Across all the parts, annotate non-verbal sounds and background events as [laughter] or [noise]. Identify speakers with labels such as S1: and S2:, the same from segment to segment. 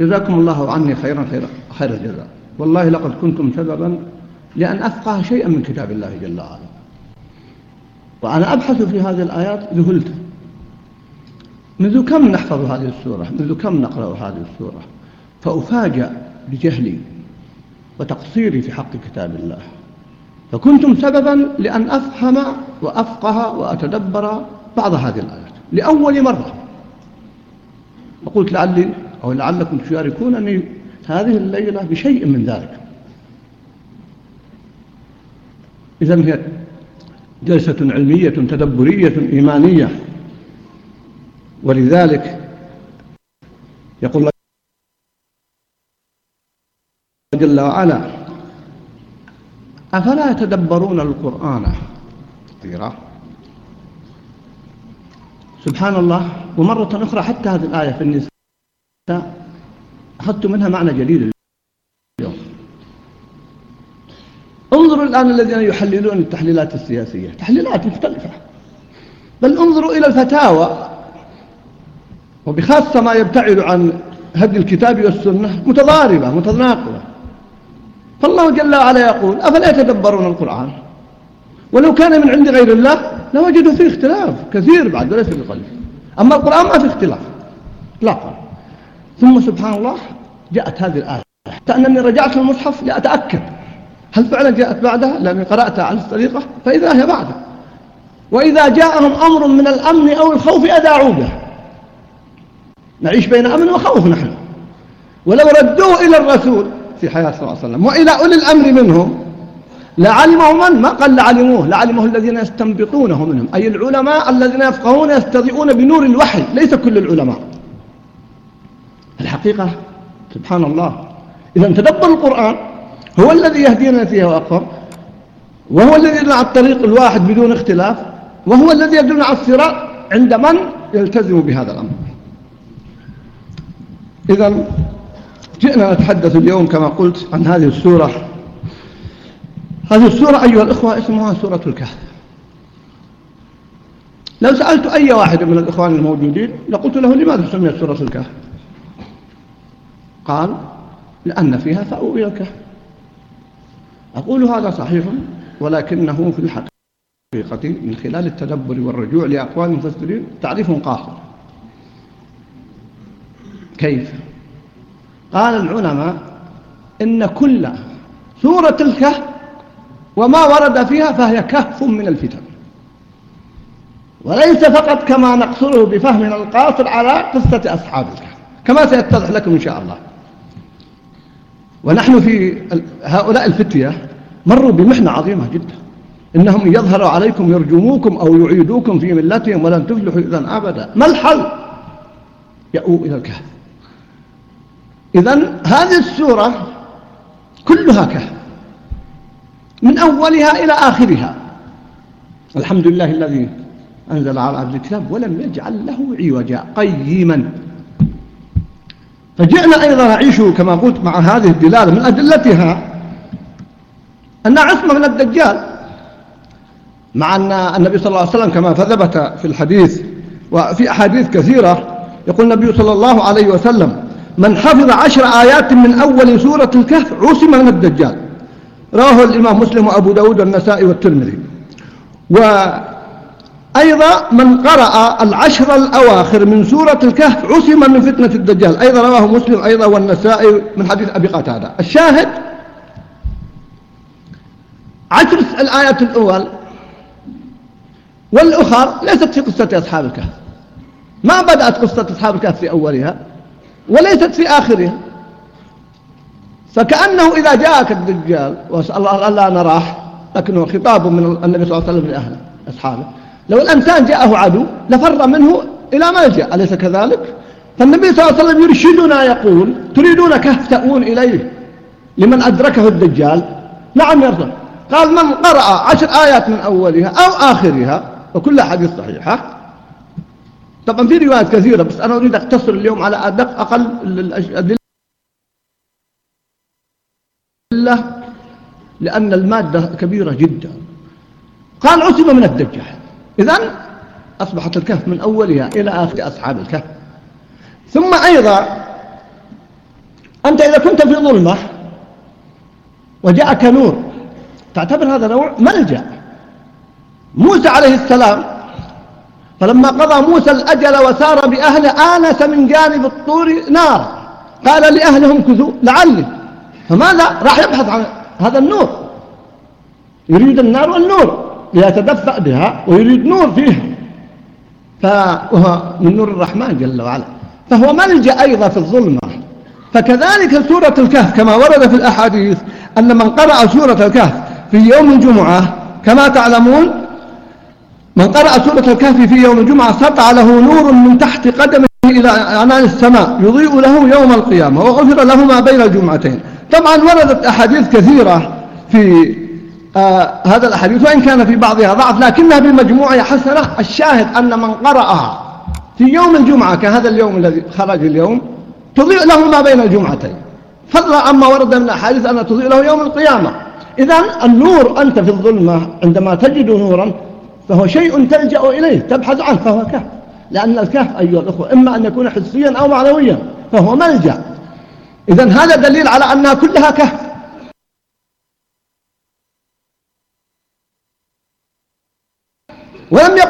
S1: جزاكم الله عني خيرا خير, خير الجزاء. والله لقد كنتم سببا لأن أفقه شيئا من كتاب الله جل وعلا. وأنا أبحث في هذه الآيات ذهلت. منذ كم نحفظ هذه السورة؟ منذ كم نقرأ هذه السورة؟ فأفاجأ بجهلي وتقصيري في حق كتاب الله. فكنتم سببا لأن أفهم وأفقه وأتدبر بعض هذه الآيات لأول مرة. وقلت لعلي أو لعلكم تشاركونني هذه الليلة بشيء من ذلك. إذا هي جلسة علمية تدبرية إيمانية. ولذلك يقول الله جل وعلا أفلا يتدبرون القرآن؟ كثيرا سبحان الله ومرة أخرى حتى هذه الآية في النساء. أخذت منها معنى جديد اليوم. انظروا الآن الذين يحللون التحليلات السياسية. تحليلات مختلفة. بل انظروا إلى الفتاوى. وبخاصة ما يبتعد عن هدي الكتاب والسنة متضاربة متناقضة. فالله جل وعلا يقول أفلا يتدبرون القرآن؟ ولو كان من عند غير الله لوجدوا فيه اختلاف كثير بعد وليس بقليل أما القرآن ما في اختلاف اطلاقا. ثم سبحان الله جاءت هذه الآية. حتى أنني رجعت المصحف لأتأكد هل فعلا جاءت بعدها؟ لأني قرأتها على الطريقة فإذا هي بعدها. وإذا جاءهم أمر من الأمن أو الخوف أذاعوا به. نعيش بين أمن وخوف نحن. ولو ردوه إلى الرسول في حياة صلى الله عليه وسلم وإلى أولي الأمر منهم لعلمه من؟ ما قال لعلموه لعلمه الذين يستنبطونه منهم أي العلماء الذين يفقهون يستضيئون بنور الوحي ليس كل العلماء. الحقيقة سبحان الله إذا تدبر القرآن هو الذي يهدينا فيه وأقوم وهو الذي يدل على الطريق الواحد بدون اختلاف وهو الذي يدل على الصراط عند من يلتزم بهذا الأمر. إذا جئنا نتحدث اليوم كما قلت عن هذه السورة. هذه السورة أيها الإخوة اسمها سورة الكهف. لو سألت أي واحد من الإخوان الموجودين لقلت له لماذا سميت سورة الكهف؟ قال لأن فيها فأو إلى الكهف أقول هذا صحيح ولكنه في الحقيقة من خلال التدبر والرجوع لأقوال المفسرين تعريف قاصر كيف؟ قال العلماء إن كل سورة الكهف وما ورد فيها فهي كهف من الفتن. وليس فقط كما نقصره بفهمنا القاصر على قصة أصحاب الكهف كما سيتضح لكم إن شاء الله. ونحن في هؤلاء الفتية مروا بمحنة عظيمة جدا. إنهم يظهروا عليكم يرجموكم أو يعيدوكم في ملتهم ولن تفلحوا إذا أبدا. ما الحل؟ يأووا إلى الكهف. إذا هذه السورة كلها كهف. من أولها إلى آخرها. الحمد لله الذي أنزل على عبد الكتاب ولم يجعل له عوجا قيما. فجئنا أيضا نعيش كما قلت مع هذه الدلالة من أدلتها أنها عصمة من الدجال مع أن النبي صلى الله عليه وسلم كما ثبت في الحديث وفي أحاديث كثيرة يقول النبي صلى الله عليه وسلم من حفظ عشر آيات من أول سورة الكهف عصم من الدجال رواه الإمام مسلم وأبو داود والنسائي والترمذي. وأيضا من قرأ العشر الأواخر من سورة الكهف عصم من فتنة الدجال. أيضا رواه مسلم أيضا والنسائي من حديث أبي قتادة. الشاهد عشر الآيات الأول والأخر ليست في قصة أصحاب الكهف. ما بدأت قصة أصحاب الكهف في أولها وليست في آخرها. فكأنه إذا جاءك الدجال وأسأل الله ألا نراه لكنه خطاب من النبي صلى الله عليه وسلم لأهله أصحابه. لو الإنسان جاءه عدو لفر منه إلى ملجأ أليس كذلك؟ فالنبي صلى الله عليه وسلم يرشدنا يقول تريدون كهف تأوون إليه لمن أدركه الدجال؟ نعم يرضى قال من قرأ عشر آيات من أولها أو آخرها وكلها حديث صحيحة طبعا في روايات كثيرة بس أنا أريد أقتصر اليوم على أدق أقل الأدلة لأن المادة كبيرة جدا. قال عصم من الدجال. إذن أصبحت الكهف من أولها إلى آخر أصحاب الكهف. ثم أيضا أنت إذا كنت في ظلمة وجاءك نور تعتبر هذا نوع ملجأ. موسى عليه السلام فلما قضى موسى الأجل وسار بأهله آنس من جانب الطور نار قال لأهلهم كذوا لعلي. فماذا؟ راح يبحث عن هذا النور. يريد النار والنور. ليتدفأ بها ويريد نور فيها. فهو من نور الرحمن جل وعلا. فهو ملجأ أيضا في الظلمة. فكذلك سورة الكهف كما ورد في الأحاديث أن من قرأ سورة الكهف في يوم الجمعة كما تعلمون من قرأ سورة الكهف في يوم الجمعة سطع له نور من تحت قدمه إلى عنان السماء يضيء له يوم القيامة وغفر له ما بين الجمعتين. طبعا وردت أحاديث كثيرة في آه هذا الأحاديث وإن كان في بعضها ضعف لكنها بمجموعة حسنة. الشاهد أن من قرأها في يوم الجمعة كهذا اليوم الذي خرج اليوم تضيء له ما بين الجمعتين. فضلا عما ورد من الأحاديث أن تضيء له يوم القيامة. إذا النور أنت في الظلمة عندما تجد نورا فهو شيء تلجأ إليه تبحث عنه فهو كهف. لأن الكهف أيها الأخوة إما أن يكون حسيا أو معنويا فهو ملجأ. إذا هذا دليل على أنها كلها كهف.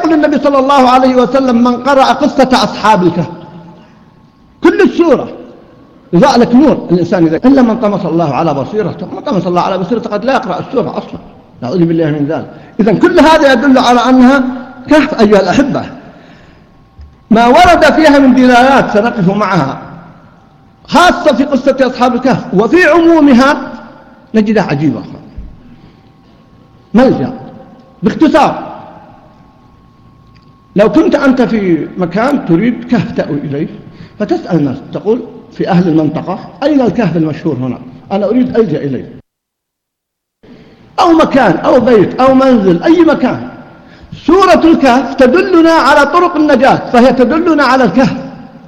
S1: يقل النبي صلى الله عليه وسلم من قرأ قصة أصحاب الكهف. كل السورة. إذا لك نور الإنسان إذا إلا من طمس الله على بصيرة من طمس الله على بصيرة قد لا يقرأ السورة أصلا. نعوذ بالله من ذلك. إذا كل هذا يدل على أنها كهف أيها الأحبة. ما ورد فيها من دلالات سنقف معها. خاصة في قصة أصحاب الكهف. وفي عمومها نجدها عجيبة. ملجأ. باختصار. لو كنت أنت في مكان تريد كهف تأوي إليه فتسأل الناس تقول في أهل المنطقة أين الكهف المشهور هنا؟ أنا أريد ألجأ إليه. أو مكان أو بيت أو منزل أي مكان. سورة الكهف تدلنا على طرق النجاة فهي تدلنا على الكهف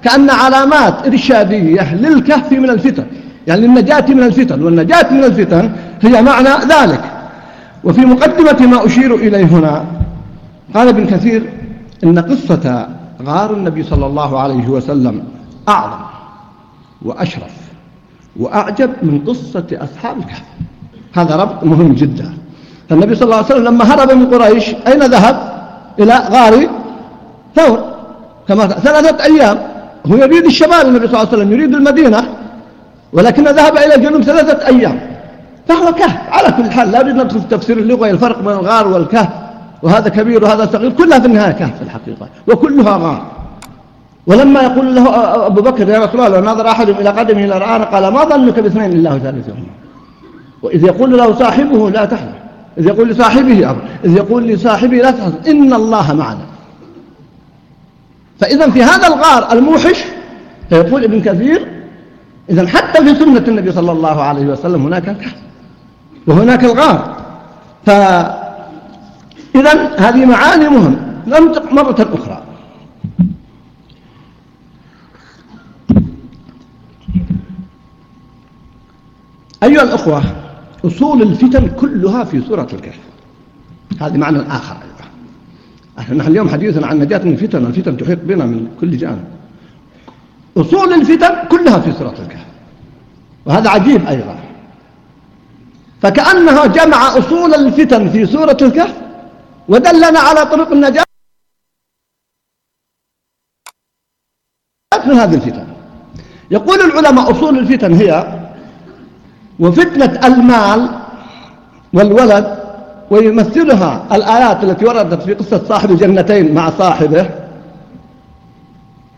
S1: كأن علامات إرشادية للكهف من الفتن. يعني للنجاة من الفتن والنجاة من الفتن هي معنى ذلك. وفي مقدمة ما أشير إليه هنا قال ابن كثير إن قصة غار النبي صلى الله عليه وسلم أعظم وأشرف وأعجب من قصة أصحاب الكهف. هذا ربط مهم جدا. النبي صلى الله عليه وسلم لما هرب من قريش أين ذهب؟ إلى غار ثور. كما ثلاثة أيام. هو يريد الشمال النبي صلى الله عليه وسلم يريد المدينة ولكن ذهب إلى الجنوب ثلاثة أيام. فهو كهف. على كل حال لا أريد ندخل في تفسير اللغة الفرق بين الغار والكهف. وهذا كبير وهذا صغير كلها في النهاية كهف في الحقيقة وكلها غار. ولما يقول له أبو بكر يا رسول الله لو نظر أحد إلى قدمه إلى الآن. قال ما ظنك باثنين الله ثالثهما وإذ يقول له صاحبه لا تحزن. إذ يقول لصاحبه أمر إذ يقول لصاحبه لا تحزن إن الله معنا. فإذا في هذا الغار الموحش فيقول ابن كثير إذا حتى في سنة النبي صلى الله عليه وسلم هناك الكهف وهناك الغار. فإذا هذه معاني مهم ننطق مرة أخرى. أيها الأخوة أصول الفتن كلها في سورة الكهف. هذه معنى آخر أيضا. نحن اليوم حديثنا عن نجاة من الفتن الفتن تحيط بنا من كل جانب. أصول الفتن كلها في سورة الكهف. وهذا عجيب أيضا. فكأنه جمع أصول الفتن في سورة الكهف ودلنا على طريق النجاة. من هذه الفتن. يقول العلماء أصول الفتن هي وفتنة المال والولد ويمثلها الآيات التي وردت في قصة صاحب الجنتين مع صاحبه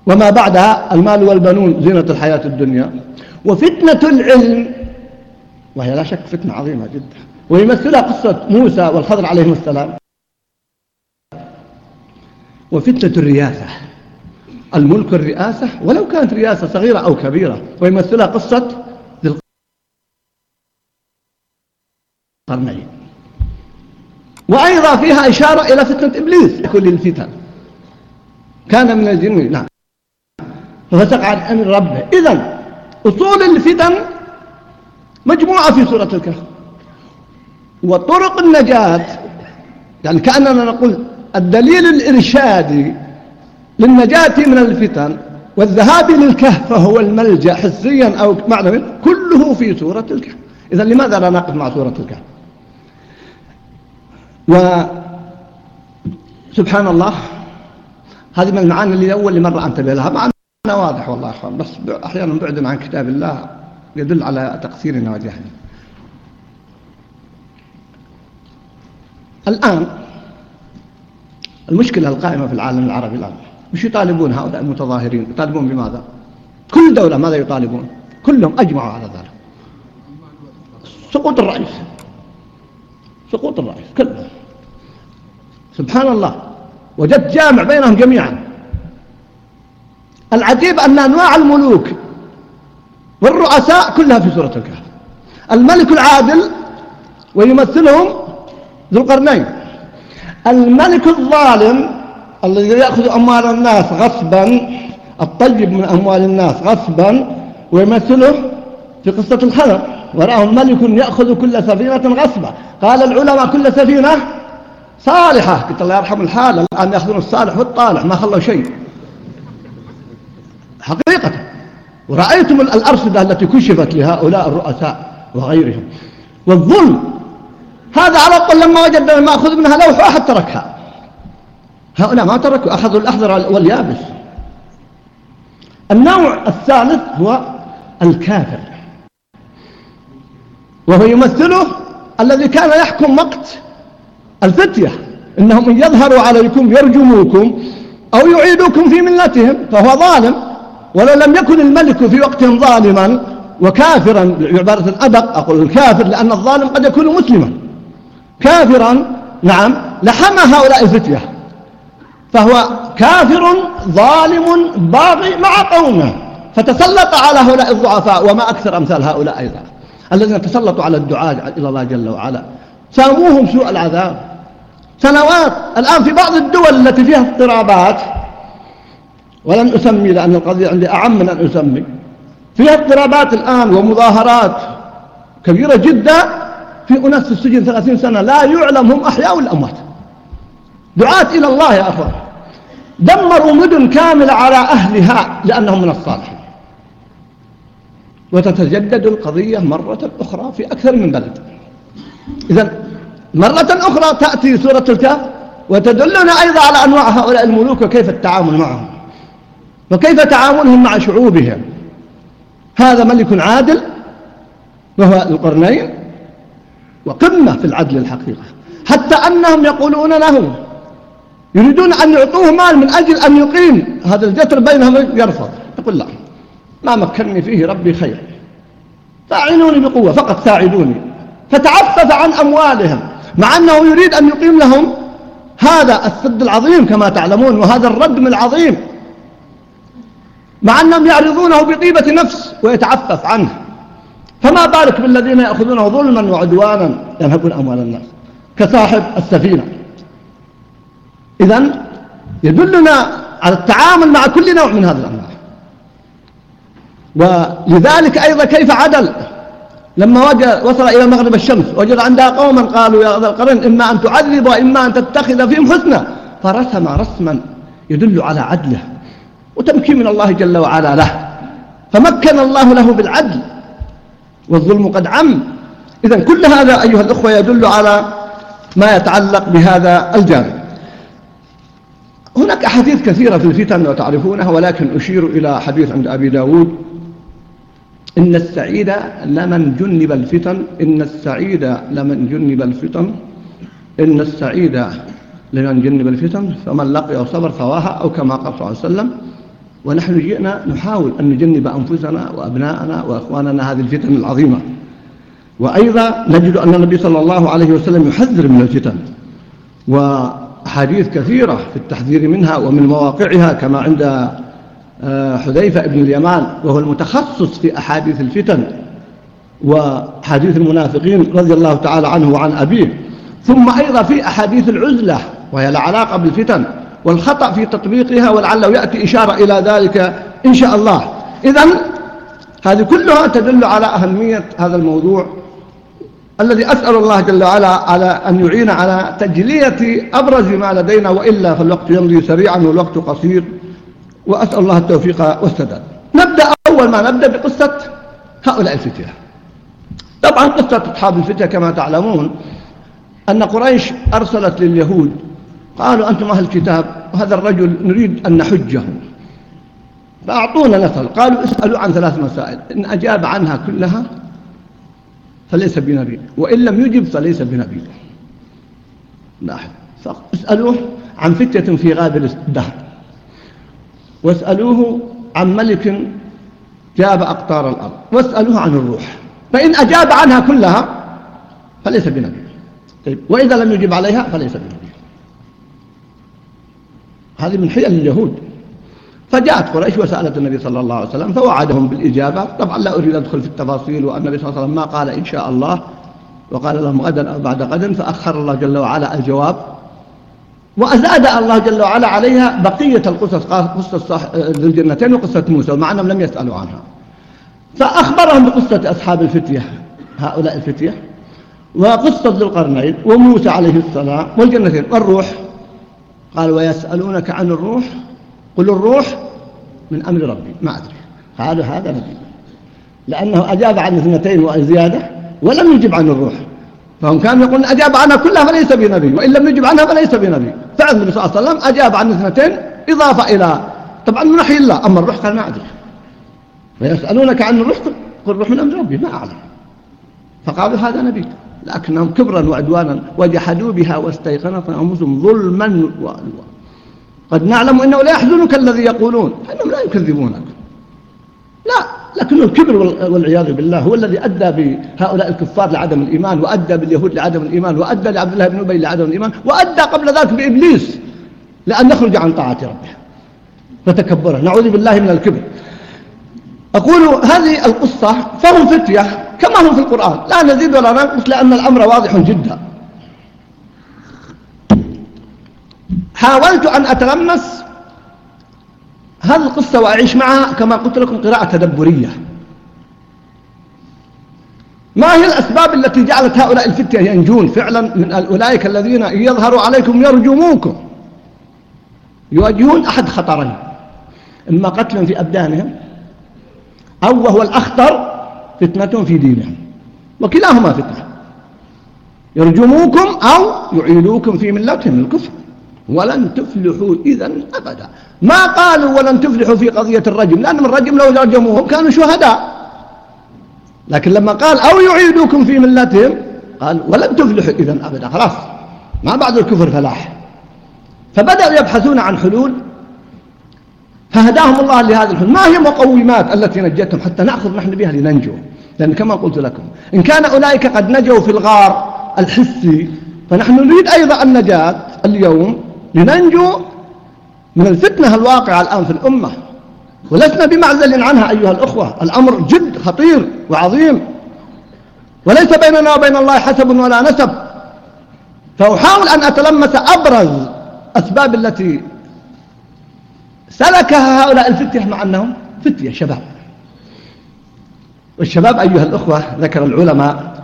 S1: وما بعدها المال والبنون زينة الحياة الدنيا. وفتنة العلم وهي لا شك فتنة عظيمة جدا. ويمثلها قصة موسى والخضر عليهم السلام. وفتنة الرياسة الملك الرئاسة ولو كانت رئاسة صغيرة أو كبيرة ويمثلها قصة قرنين وأيضا فيها إشارة إلى فتنة إبليس كل الفتن. كان من الجن نعم. ففسق عن أمر ربه. إذن أصول الفتن مجموعة في سورة الكهف. وطرق النجاة يعني كأننا نقول الدليل الإرشادي للنجاة من الفتن والذهاب للكهف فهو الملجأ حسيا أو معنويا كله في سورة الكهف. إذا لماذا لا نقف مع سورة الكهف؟ وسبحان الله هذه من المعاني اللي أول مرة أنتبه لها. معنى واضح والله أخوان بس أحيانا بعدنا عن كتاب الله يدل على تقصيرنا وجهلنا الآن المشكلة القائمة في العالم العربي الآن. مش يطالبون هؤلاء المتظاهرين يطالبون بماذا؟ كل دولة ماذا يطالبون؟ كلهم أجمعوا على ذلك. سقوط الرئيس. سقوط الرئيس كلهم سبحان الله. وجدت جامع بينهم جميعا. العجيب أن أنواع الملوك والرؤساء كلها في سورة الكهف. الملك العادل ويمثلهم ذو القرنين. الملك الظالم الذي يأخذ أموال الناس غصبا الطيب من أموال الناس غصبا ويمثله في قصة الخلق. وراه ملك يأخذ كل سفينة غصبا. قال العلماء كل سفينة صالحة. قلت الله يرحم الحال الآن يأخذون الصالح والطالح ما خلوا شيء. حقيقة. ورأيتم الأرصدة التي كشفت لهؤلاء الرؤساء وغيرهم. والظلم هذا على الأقل لما وجد المأخذ منها لوح أحد تركها. هؤلاء ما تركوا أخذوا الأخضر واليابس. النوع الثالث هو الكافر. وهو يمثله الذي كان يحكم وقت الفتية. إنهم إن يظهروا عليكم يرجموكم أو يعيدوكم في ملتهم فهو ظالم. ولو لم يكن الملك في وقت ظالما وكافرا بعبارة أدق أقول الكافر لأن الظالم قد يكون مسلما. كافرا نعم لحم هؤلاء الفتية. فهو كافر ظالم باغي مع قومه. فتسلط على هؤلاء الضعفاء وما أكثر أمثال هؤلاء أيضا. الذين تسلطوا على الدعاء إلى الله جل وعلا. ساموهم سوء العذاب. سنوات الآن في بعض الدول التي فيها اضطرابات ولن أسمي لأن القضية عندي أعم من أن أسمي. فيها اضطرابات الآن ومظاهرات كبيرة جدا في أناس في السجن ثلاثين سنة لا يعلم هم أحياء ولا أموات. دعاة إلى الله يا أخوان. دمروا مدن كاملة على أهلها لأنهم من الصالحين. وتتجدد القضية مرة أخرى في أكثر من بلد. إذا مرة أخرى تأتي سورة الكهف وتدلنا أيضا على أنواع هؤلاء الملوك وكيف التعامل معهم. وكيف تعاملهم مع شعوبهم. هذا ملك عادل وهو القرنين وقمة في العدل الحقيقة. حتى أنهم يقولون له يريدون أن يعطوه مال من أجل أن يقيم هذا الجتر بينهم يرفض. يقول لا ما مكنني فيه ربي خير. فاعلوني بقوة فقط ساعدوني. فتعفف عن أموالهم مع أنه يريد أن يقيم لهم هذا السد العظيم كما تعلمون وهذا الردم العظيم. مع أنهم يعرضونه بطيبة نفس ويتعفف عنه. فما بالك بالذين يأخذونه ظلما وعدوانا ينهبون أموال الناس كصاحب السفينة. إذن يدلنا على التعامل مع كل نوع من هذه الأنواع ولذلك أيضا كيف عدل؟ لما وصل إلى مغرب الشمس وجد عندها قوما قالوا يا ذا القرن إما أن تعذب وإما أن تتخذ فيهم حسنا فرسم رسما يدل على عدله وتمكين من الله جل وعلا له. فمكن الله له بالعدل. والظلم قد عم. إذا كل هذا أيها الأخوة يدل على ما يتعلق بهذا الجانب. هناك أحاديث كثيرة في الفتن وتعرفونها ولكن أشير إلى حديث عند أبي داود. إن السعيد لمن جنب الفتن إن السعيد لمن جنب الفتن إن السعيد لمن جنب الفتن فمن لقي وصبر فواها أو كما قال صلى الله عليه وسلم ونحن جئنا نحاول أن نجنب أنفسنا وأبناءنا وأخواننا هذه الفتن العظيمة. وأيضا نجد أن النبي صلى الله عليه وسلم يحذر من الفتن وحديث كثيرة في التحذير منها ومن مواقعها كما عند آه، حذيفة بن اليمان وهو المتخصص في أحاديث الفتن وحديث المنافقين رضي الله تعالى عنه وعن أبيه. ثم أيضا في أحاديث العزلة وهي العلاقة بالفتن. والخطأ في تطبيقها ولعله يأتي إشارة إلى ذلك إن شاء الله. إذا هذه كلها تدل على أهمية هذا الموضوع الذي أسأل الله جل وعلا على أن يعين على تجلية أبرز ما لدينا وإلا فالوقت يمضي سريعا والوقت قصير وأسأل الله التوفيق والسداد. نبدأ أول ما نبدأ بقصة هؤلاء الفتية. طبعا قصة أصحاب الفتية كما تعلمون أن قريش أرسلت لليهود قالوا أنتم أهل الكتاب وهذا الرجل نريد أن نحجه. فأعطونا نسأل قالوا اسألوا عن ثلاث مسائل إن أجاب عنها كلها فليس بنبي وإن لم يجب فليس بنبي. لاحظ اسألوه عن فتية في غابر الدهر. واسألوه عن ملك جاب أقطار الأرض. واسألوه عن الروح. فإن أجاب عنها كلها فليس بنبي. طيب وإذا لم يجب عليها فليس بنبي. هذه من حيل اليهود. فجاءت قريش وسألت النبي صلى الله عليه وسلم فوعدهم بالإجابة. طبعا لا أريد أدخل في التفاصيل والنبي صلى الله عليه وسلم ما قال إن شاء الله. وقال لهم غدا أو بعد غد فأخر الله جل وعلا الجواب. وأزاد الله جل وعلا عليها بقية القصص قصة ذو الجنتين وقصة موسى مع أنهم لم يسألوا عنها. فأخبرهم بقصة أصحاب الفتية هؤلاء الفتية وقصة ذو القرنين وموسى عليه السلام والجنتين والروح. قال ويسألونك عن الروح قل الروح من أمر ربي ما أدري. قالوا هذا نبي لأنه أجاب عن اثنتين وزيادة ولم يجب عن الروح. فهم كانوا يقولون أجاب عنها كلها فليس بنبي وإن لم يجب عنها فليس بنبي. فعلا النبي صلى الله عليه وسلم أجاب عن اثنتين إضافة إلى طبعا من وحي الله أما الروح قال ما أدري. ويسألونك عن الروح قل الروح من أمر ربي ما أعلم. فقالوا هذا نبي. لكنهم كبرا وعدوانا وجحدوا بها واستيقنت أنفسهم ظلما وعدوا قد نعلم أنه لا يحزنك الذي يقولون فإنهم لا يكذبونك. لا لكن الكبر والعياذ بالله هو الذي أدى بهؤلاء الكفار لعدم الإيمان وأدى باليهود لعدم الإيمان وأدى لعبد الله بن أبي لعدم الإيمان وأدى قبل ذلك بإبليس لأن يخرج عن طاعة ربه. فتكبره نعوذ بالله من الكبر. أقول هذه القصة فهم فتية كما هم في القرآن. لا نزيد ولا ننقص لأن الأمر واضح جدا. حاولت أن أتلمس هذه القصة وأعيش معها كما قلت لكم قراءة تدبرية. ما هي الأسباب التي جعلت هؤلاء الفتية ينجون فعلا من أولئك الذين يظهروا عليكم يرجموكم يواجهون أحد خطرين. إما قتل في أبدانهم أو وهو الأخطر فتنة في دينهم وكلاهما فتنة. يرجموكم أو يعيدوكم في ملتهم الكفر. ولن تفلحوا إذا أبدا. ما قالوا ولن تفلحوا في قضية الرجم؟ لأن الرجم لو رجموهم كانوا شهداء. لكن لما قال أو يعيدوكم في ملتهم قال ولن تفلحوا إذا أبدا. خلاص ما بعد الكفر فلاح. فبدأوا يبحثون عن حلول. فهداهم الله لهذه الحلول ما هي مقومات التي نجتهم حتى نأخذ نحن بها لننجو؟ لأن كما قلت لكم إن كان أولئك قد نجوا في الغار الحسي فنحن نريد أيضا النجاة اليوم لننجو من الفتنة الواقعة الآن في الأمة. ولسنا بمعزل عنها أيها الأخوة. الأمر جد خطير وعظيم. وليس بيننا وبين الله حسب ولا نسب. فأحاول أن أتلمس أبرز أسباب التي سلكها هؤلاء الفتية مع أنهم فتية شباب. والشباب أيها الأخوة ذكر العلماء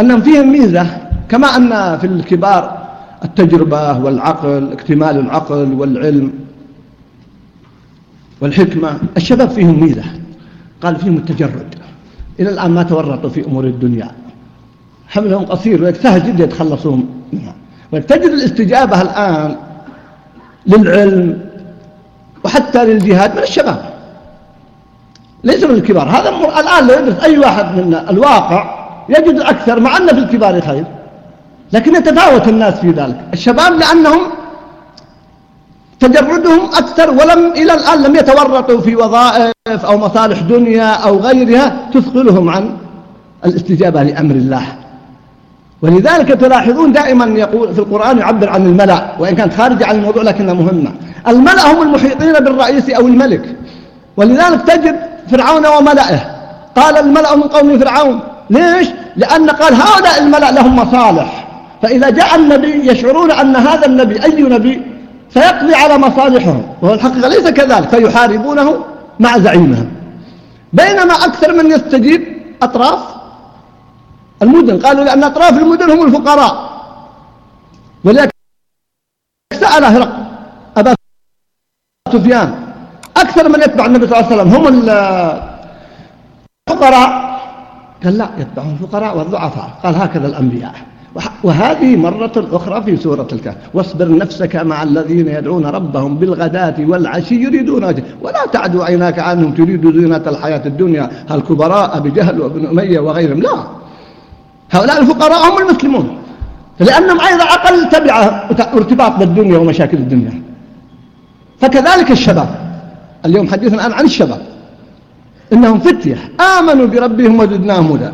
S1: أنهم فيهم ميزة كما أن في الكبار التجربة والعقل اكتمال العقل والعلم والحكمة الشباب فيهم ميزة قال فيهم التجرد. إلى الآن ما تورطوا في أمور الدنيا. حملهم قصير سهل جدا يتخلصون منها. وتجد الاستجابة الآن للعلم وحتى للجهاد من الشباب. ليس من الكبار. هذا الآن لو يدرس أي واحد من الواقع يجد الأكثر مع أن في الكبار خير لكن يتفاوت الناس في ذلك. الشباب لأنهم تجردهم أكثر ولم إلى الآن لم يتورطوا في وظائف أو مصالح دنيا أو غيرها تثقلهم عن الاستجابة لأمر الله. ولذلك تلاحظون دائما يقول في القرآن يعبر عن الملأ وإن كانت خارجة عن الموضوع لكنها مهمة. الملأ هم المحيطين بالرئيس أو الملك. ولذلك تجد فرعون وملئه قال الملأ من قوم فرعون ليش؟ لأن قال هؤلاء الملأ لهم مصالح. فإذا جاء النبي يشعرون أن هذا النبي أي نبي؟ سيقضي على مصالحهم. وهو الحقيقة ليس كذلك فيحاربونه مع زعيمهم. بينما أكثر من يستجيب أطراف المدن. قالوا لأن أطراف المدن هم الفقراء. ولذلك سأل هرق أبا سفيان. أكثر من يتبع النبي صلى الله عليه وسلم. هم الفقراء. قال لا يتبعهم الفقراء والضعفاء. قال هكذا الأنبياء. وهذه مرة أخرى في سورة الكهف. واصبر نفسك مع الذين يدعون ربهم بالغداة والعشي يريدون وجه ولا تعدوا عيناك عنهم تريد زينة الحياة الدنيا. الكبراء بجهل وابن أمية وغيرهم؟ لا. هؤلاء الفقراء هم المسلمون. لأنهم أيضا أقل تبع ارتباط بالدنيا ومشاكل الدنيا. فكذلك الشباب. اليوم حديثنا الآن عن الشباب. إنهم فتية. آمنوا بربهم وزدناهم هدى.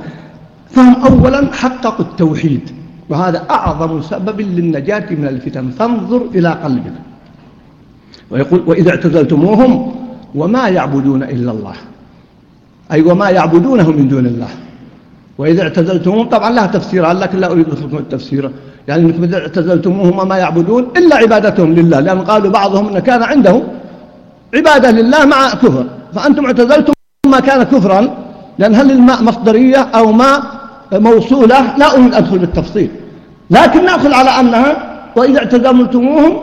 S1: فهم أولا حققوا التوحيد. وهذا أعظم سبب للنجاة من الفتن. فانظر إلى قلبك. ويقول وإذا اعتزلتموهم وما يعبدون إلا الله. أي وما يعبدونه من دون الله. وإذا اعتزلتموهم طبعا لها تفسير لكن لا أريد أدخلكم التفسير. يعني أنكم اعتزلتموهم وما يعبدون إلا عبادتهم لله لأن قالوا بعضهم أن كان عنده عبادة لله مع كفر. فأنتم اعتزلتم ما كان كفرا لأن هل الماء مصدرية أو ماء موصولة؟ لا أريد أدخل بالتفصيل. لكن نأخذ على أنها وإذا اعتزلتموهم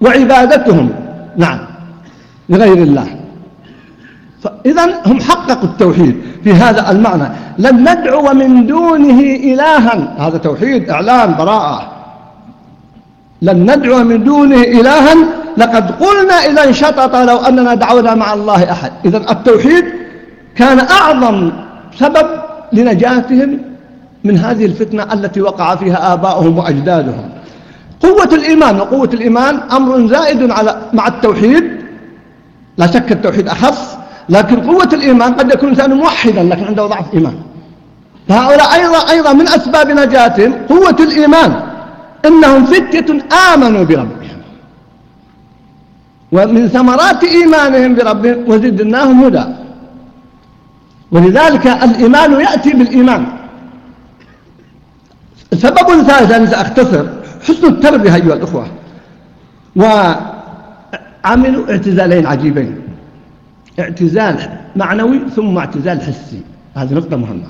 S1: وعبادتهم نعم لغير الله. فإذا هم حققوا التوحيد. في هذا المعنى. لن ندعو من دونه إلها. هذا توحيد إعلان براءة. لن ندعو من دونه إلها. لقد قلنا إذا انشطط لو أننا دعونا مع الله أحد. إذا التوحيد كان أعظم سبب لنجاتهم من هذه الفتنة التي وقع فيها آباؤهم وأجدادهم. قوة الإيمان وقوة الإيمان أمر زائد على مع التوحيد. لا شك التوحيد أخص. لكن قوة الإيمان قد يكون الإنسان موحدا لكن عنده ضعف إيمان. فهؤلاء أيضا, أيضا من أسباب نجاتهم قوة الإيمان. إنهم فتية آمنوا بربهم. ومن ثمرات إيمانهم بربهم وزدناهم هدى. ولذلك الإيمان يأتي بالإيمان. سبب ثالث أنا سأختصر حسن التربية أيها الأخوة. وعملوا اعتزالين عجيبين. اعتزال معنوي ثم اعتزال حسي. هذه نقطة مهمة.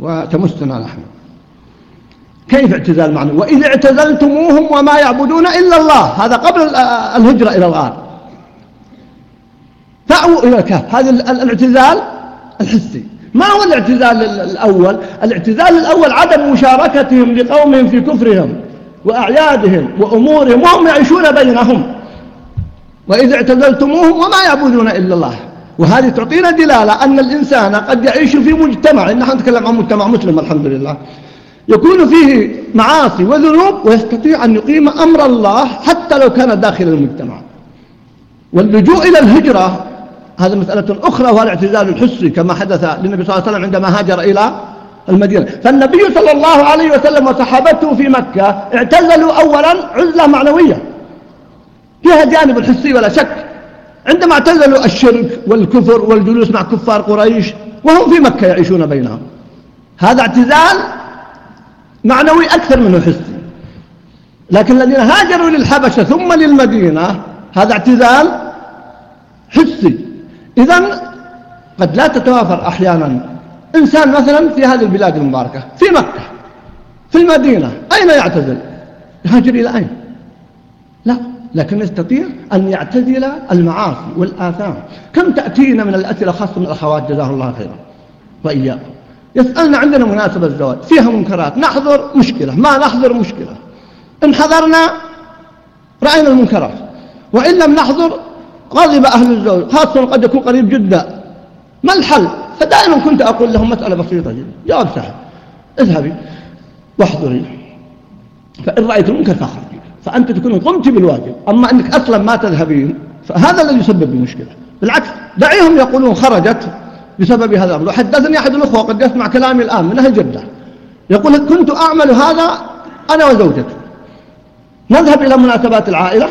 S1: وتمسنا نحن. كيف اعتزال معنوي؟ وإذا اعتزلتموهم وما يعبدون إلا الله. هذا قبل الهجرة إلى الغار. فأووا إلى الكهف. هذا الاعتزال الحسي. ما هو الاعتزال الأول؟ الاعتزال الأول عدم مشاركتهم لقومهم في كفرهم وأعيادهم وأمورهم وهم يعيشون بينهم. وإذا اعتزلتموهم وما يعبدون إلا الله. وهذه تعطينا دلالة أن الإنسان قد يعيش في مجتمع نحن نتكلم عن مجتمع مسلم الحمد لله يكون فيه معاصي وذنوب ويستطيع أن يقيم أمر الله حتى لو كان داخل المجتمع. واللجوء إلى الهجرة هذا مسألة أخرى وهو الاعتزال الحسي كما حدث للنبي صلى الله عليه وسلم عندما هاجر إلى المدينة. فالنبي صلى الله عليه وسلم وصحابته في مكة اعتزلوا أولا عزلة معنوية. فيها جانب الحسي ولا شك. عندما اعتزلوا الشرك والكفر والجلوس مع كفار قريش وهم في مكة يعيشون بينهم. هذا اعتزال معنوي أكثر منه حسي. لكن الذين هاجروا للحبشة ثم للمدينة هذا اعتزال حسي. إذا قد لا تتوافر أحيانا إنسان مثلا في هذه البلاد المباركة في مكة في المدينة أين يعتزل؟ يهاجر إلى أين؟ لا. لكن يستطيع أن يعتزل المعاصي والآثام. كم تأتينا من الأسئلة خاصة من الأخوات؟ جزاه الله خيرا. وإياكم. يسألنا عندنا مناسبة الزواج. فيها منكرات. نحضر مشكلة. ما نحضر مشكلة. إن حضرنا رأينا المنكرات. وإن لم نحضر غضب أهل الزوج. خاصة قد يكون قريب جدا. ما الحل؟ فدائما كنت أقول لهم مسألة بسيطة جدا. جواب سهل اذهبي واحضري. فإن رأيت المنكر فأخرجي. فأنت تكون قمت بالواجب. أما أنك أصلا ما تذهبين فهذا الذي يسبب المشكلة بالعكس دعيهم يقولون خرجت بسبب هذا الأمر. وحدثني أحد الأخوة قد يسمع كلامي الآن من أهل جدة. يقول كنت أعمل هذا أنا وزوجتي. نذهب إلى مناسبات العائلة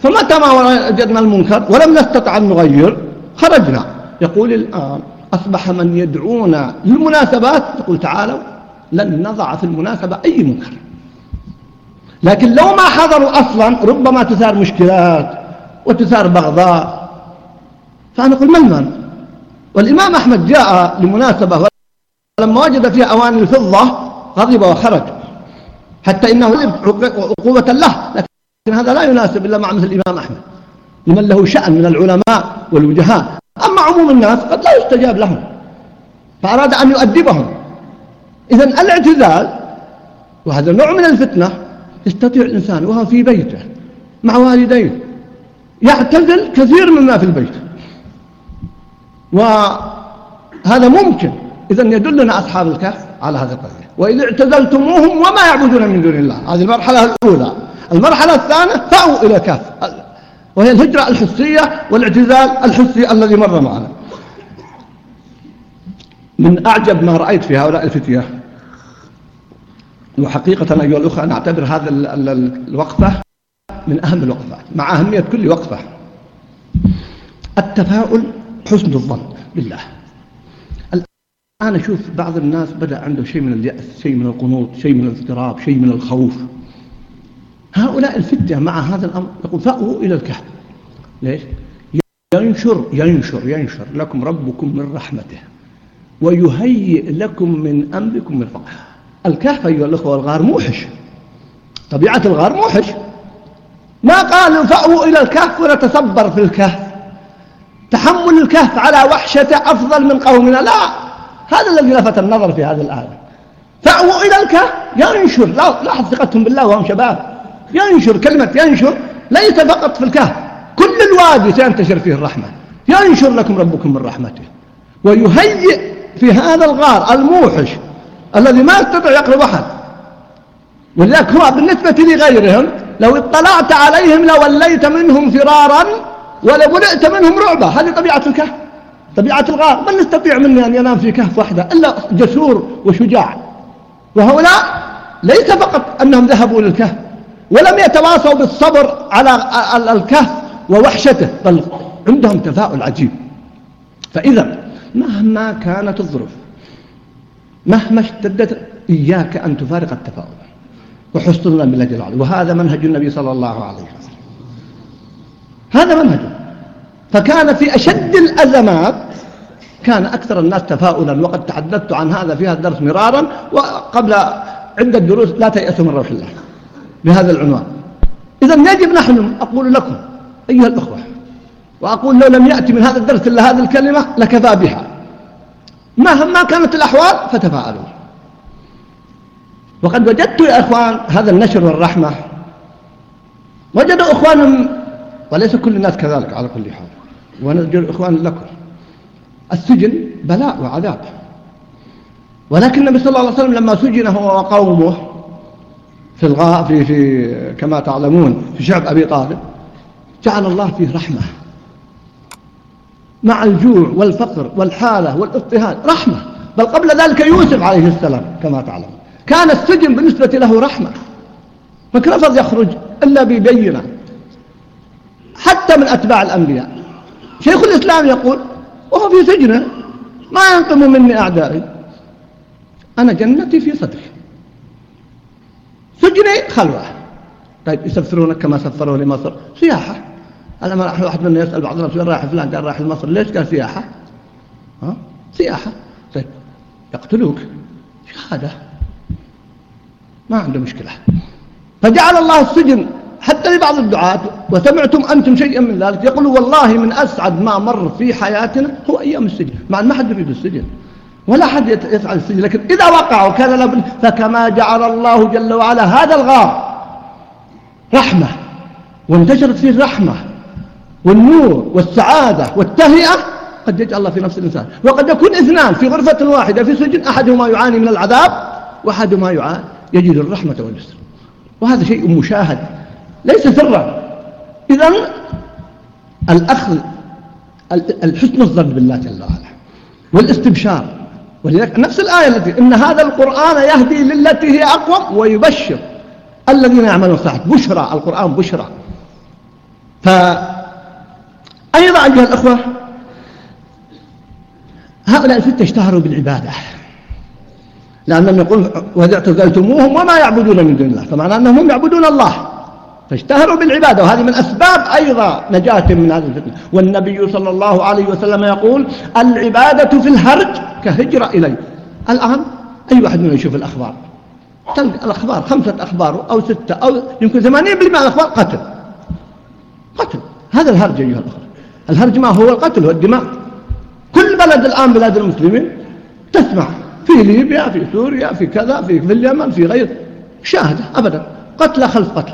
S1: فمتى ما وجدنا المنكر ولم نستطع أن نغير خرجنا. يقول الآن أصبح من يدعونا للمناسبات؟ يقول تعالوا لن نضع في المناسبة أي منكر. لكن لو ما حضروا أصلا ربما تثار مشكلات وتثار بغضاء. فأنا أقول ما المانع؟ والإمام أحمد جاء لمناسبة ولما وجد فيها أواني الفضة غضب وخرج. حتى إنه عقوبة له لكن هذا لا يناسب إلا مع مثل الإمام أحمد. لمن له شأن من العلماء والوجهاء. أما عموم الناس قد لا يستجاب لهم. فأراد أن يؤدبهم. إذا الاعتزال وهذا نوع من الفتنة يستطيع الإنسان وهو في بيته مع والديه يعتزل كثير مما في البيت. وهذا ممكن. إذا يدلنا أصحاب الكهف على هذه القضية. وإذا اعتزلتموهم وما يعبدون من دون الله. هذه المرحلة الأولى. المرحلة الثانية فأوا إلى كهف وهي الهجرة الحسية والاعتزال الحسي الذي مر معنا. من أعجب ما رأيت في هؤلاء الفتية وحقيقة أيها الأخوة أنا أعتبر هذا الوقفة من أهم الوقفات مع أهمية كل وقفة. التفاؤل حسن الظن بالله. الآن أشوف بعض الناس بدأ عنده شيء من اليأس شيء من القنوط شيء من الاضطراب شيء من الخوف. هؤلاء الفتية مع هذا الأمر يقول فأووا إلى الكهف. ليش؟ ينشر ينشر ينشر لكم ربكم من رحمته ويهيئ لكم من أمركم مرفقا الكهف أيها الأخوة الغار موحش. طبيعة الغار موحش. ما قالوا فأووا إلى الكهف ونتصبر في الكهف. تحمل الكهف على وحشته أفضل من قومنا. لا هذا الذي لفت النظر في هذه الآية. فأووا إلى الكهف. ينشر. لاحظ ثقتهم بالله وهم شباب. ينشر كلمة ينشر ليس فقط في الكهف. كل الوادي سينتشر فيه الرحمة. ينشر لكم ربكم من رحمته. ويهيئ في هذا الغار الموحش الذي ما يستطيع يقرب أحد. ولذلك هو بالنسبة لغيرهم لو اطلعت عليهم لوليت منهم فرارا ولبرئت منهم رعبا هذه طبيعة الكهف طبيعة الغار. من يستطيع مني أن ينام في كهف وحده إلا جسور وشجاع. وهؤلاء ليس فقط أنهم ذهبوا للكهف ولم يتواصوا بالصبر على الكهف ووحشته بل عندهم تفاؤل عجيب. فإذا مهما كانت الظروف مهما اشتدت إياك أن تفارق التفاؤل وحسن الله بالله وعلا وهذا منهج النبي صلى الله عليه وسلم. هذا منهجه فكان في أشد الأزمات كان أكثر الناس تفاؤلا. وقد تحدثت عن هذا في هذا الدرس مرارا. وقبل عدة دروس لا تيأسوا من روح الله. بهذا العنوان. إذا يجب نحن. أقول لكم أيها الأخوة. وأقول لو لم يأتي من هذا الدرس إلا هذه الكلمة لكفى بها. مهما كانت الأحوال فتفاءلوا وقد وجدت يا إخوان هذا النشر والرحمة. وجدوا إخوانهم وليس كل الناس كذلك على كل حال. ونرجو إخوان لكم. السجن بلاء وعذاب. ولكن النبي صلى الله عليه وسلم لما سجن هو وقومه في الغاء في في كما تعلمون في شعب أبي طالب جعل الله فيه رحمة. مع الجوع والفقر والحالة والاضطهاد رحمة. بل قبل ذلك يوسف عليه السلام كما تعلم. كان السجن بالنسبة له رحمة. ما كان رفض يخرج إلا ببينة. حتى من أتباع الأنبياء. شيخ الإسلام يقول وهو في سجنه ما ينقم مني أعدائي. أنا جنتي في صدري. سجني خلوة. طيب يسفرونك كما سفروا لمصر. سياحة. الآن راح واحد منا يسأل بعض الناس وين رايح فلان؟ قال رايح لمصر ليش؟ قال سياحة. ها؟ سياحة. طيب يقتلوك. شهادة ما عنده مشكلة. فجعل الله السجن حتى لبعض الدعاة وسمعتم أنتم شيئا من ذلك يقولوا والله من أسعد ما مر في حياتنا هو أيام السجن. مع ما حد يريد السجن. ولا حد يفعل السجن لكن إذا وقعوا كان لابد فكما جعل الله جل وعلا هذا الغار رحمة. وانتشرت فيه الرحمة والنور والسعادة والتهيئة قد يجعل الله في نفس الإنسان. وقد يكون اثنان في غرفة واحدة في سجن أحدهما يعاني من العذاب وأحدهما يعاني يجد الرحمة واليسر. وهذا شيء مشاهد ليس سرا. إذا الأخذ الحسن الظن بالله جل وعلا والاستبشار ولذلك نفس الآية التي إن هذا القرآن يهدي للتي هي أقوم ويبشر الذين يعملون الصالحات. بشرى القرآن بشرى. فأيضا أيها الأخوة؟ هؤلاء الفتة اشتهروا بالعبادة. لأنهم يقول وإذا اعتزلتموهم وما يعبدون من دون الله فمعنى أنهم يعبدون الله. فاشتهروا بالعبادة وهذه من أسباب أيضا نجاة من هذه الفتنة. والنبي صلى الله عليه وسلم يقول العبادة في الهرج كهجرة إلي. الآن أي واحد منا يشوف الأخبار؟ تلقى الأخبار خمسة أخبار أو ستة أو يمكن ثمانين بالمئة الأخبار قتل. قتل. هذا الهرج أيها الأخوة. الهرج ما هو القتل هو الدماء. كل بلد الآن بلاد المسلمين تسمع في ليبيا في سوريا في كذا في, في اليمن في غير. شاهدة أبدا. قتل خلف قتل.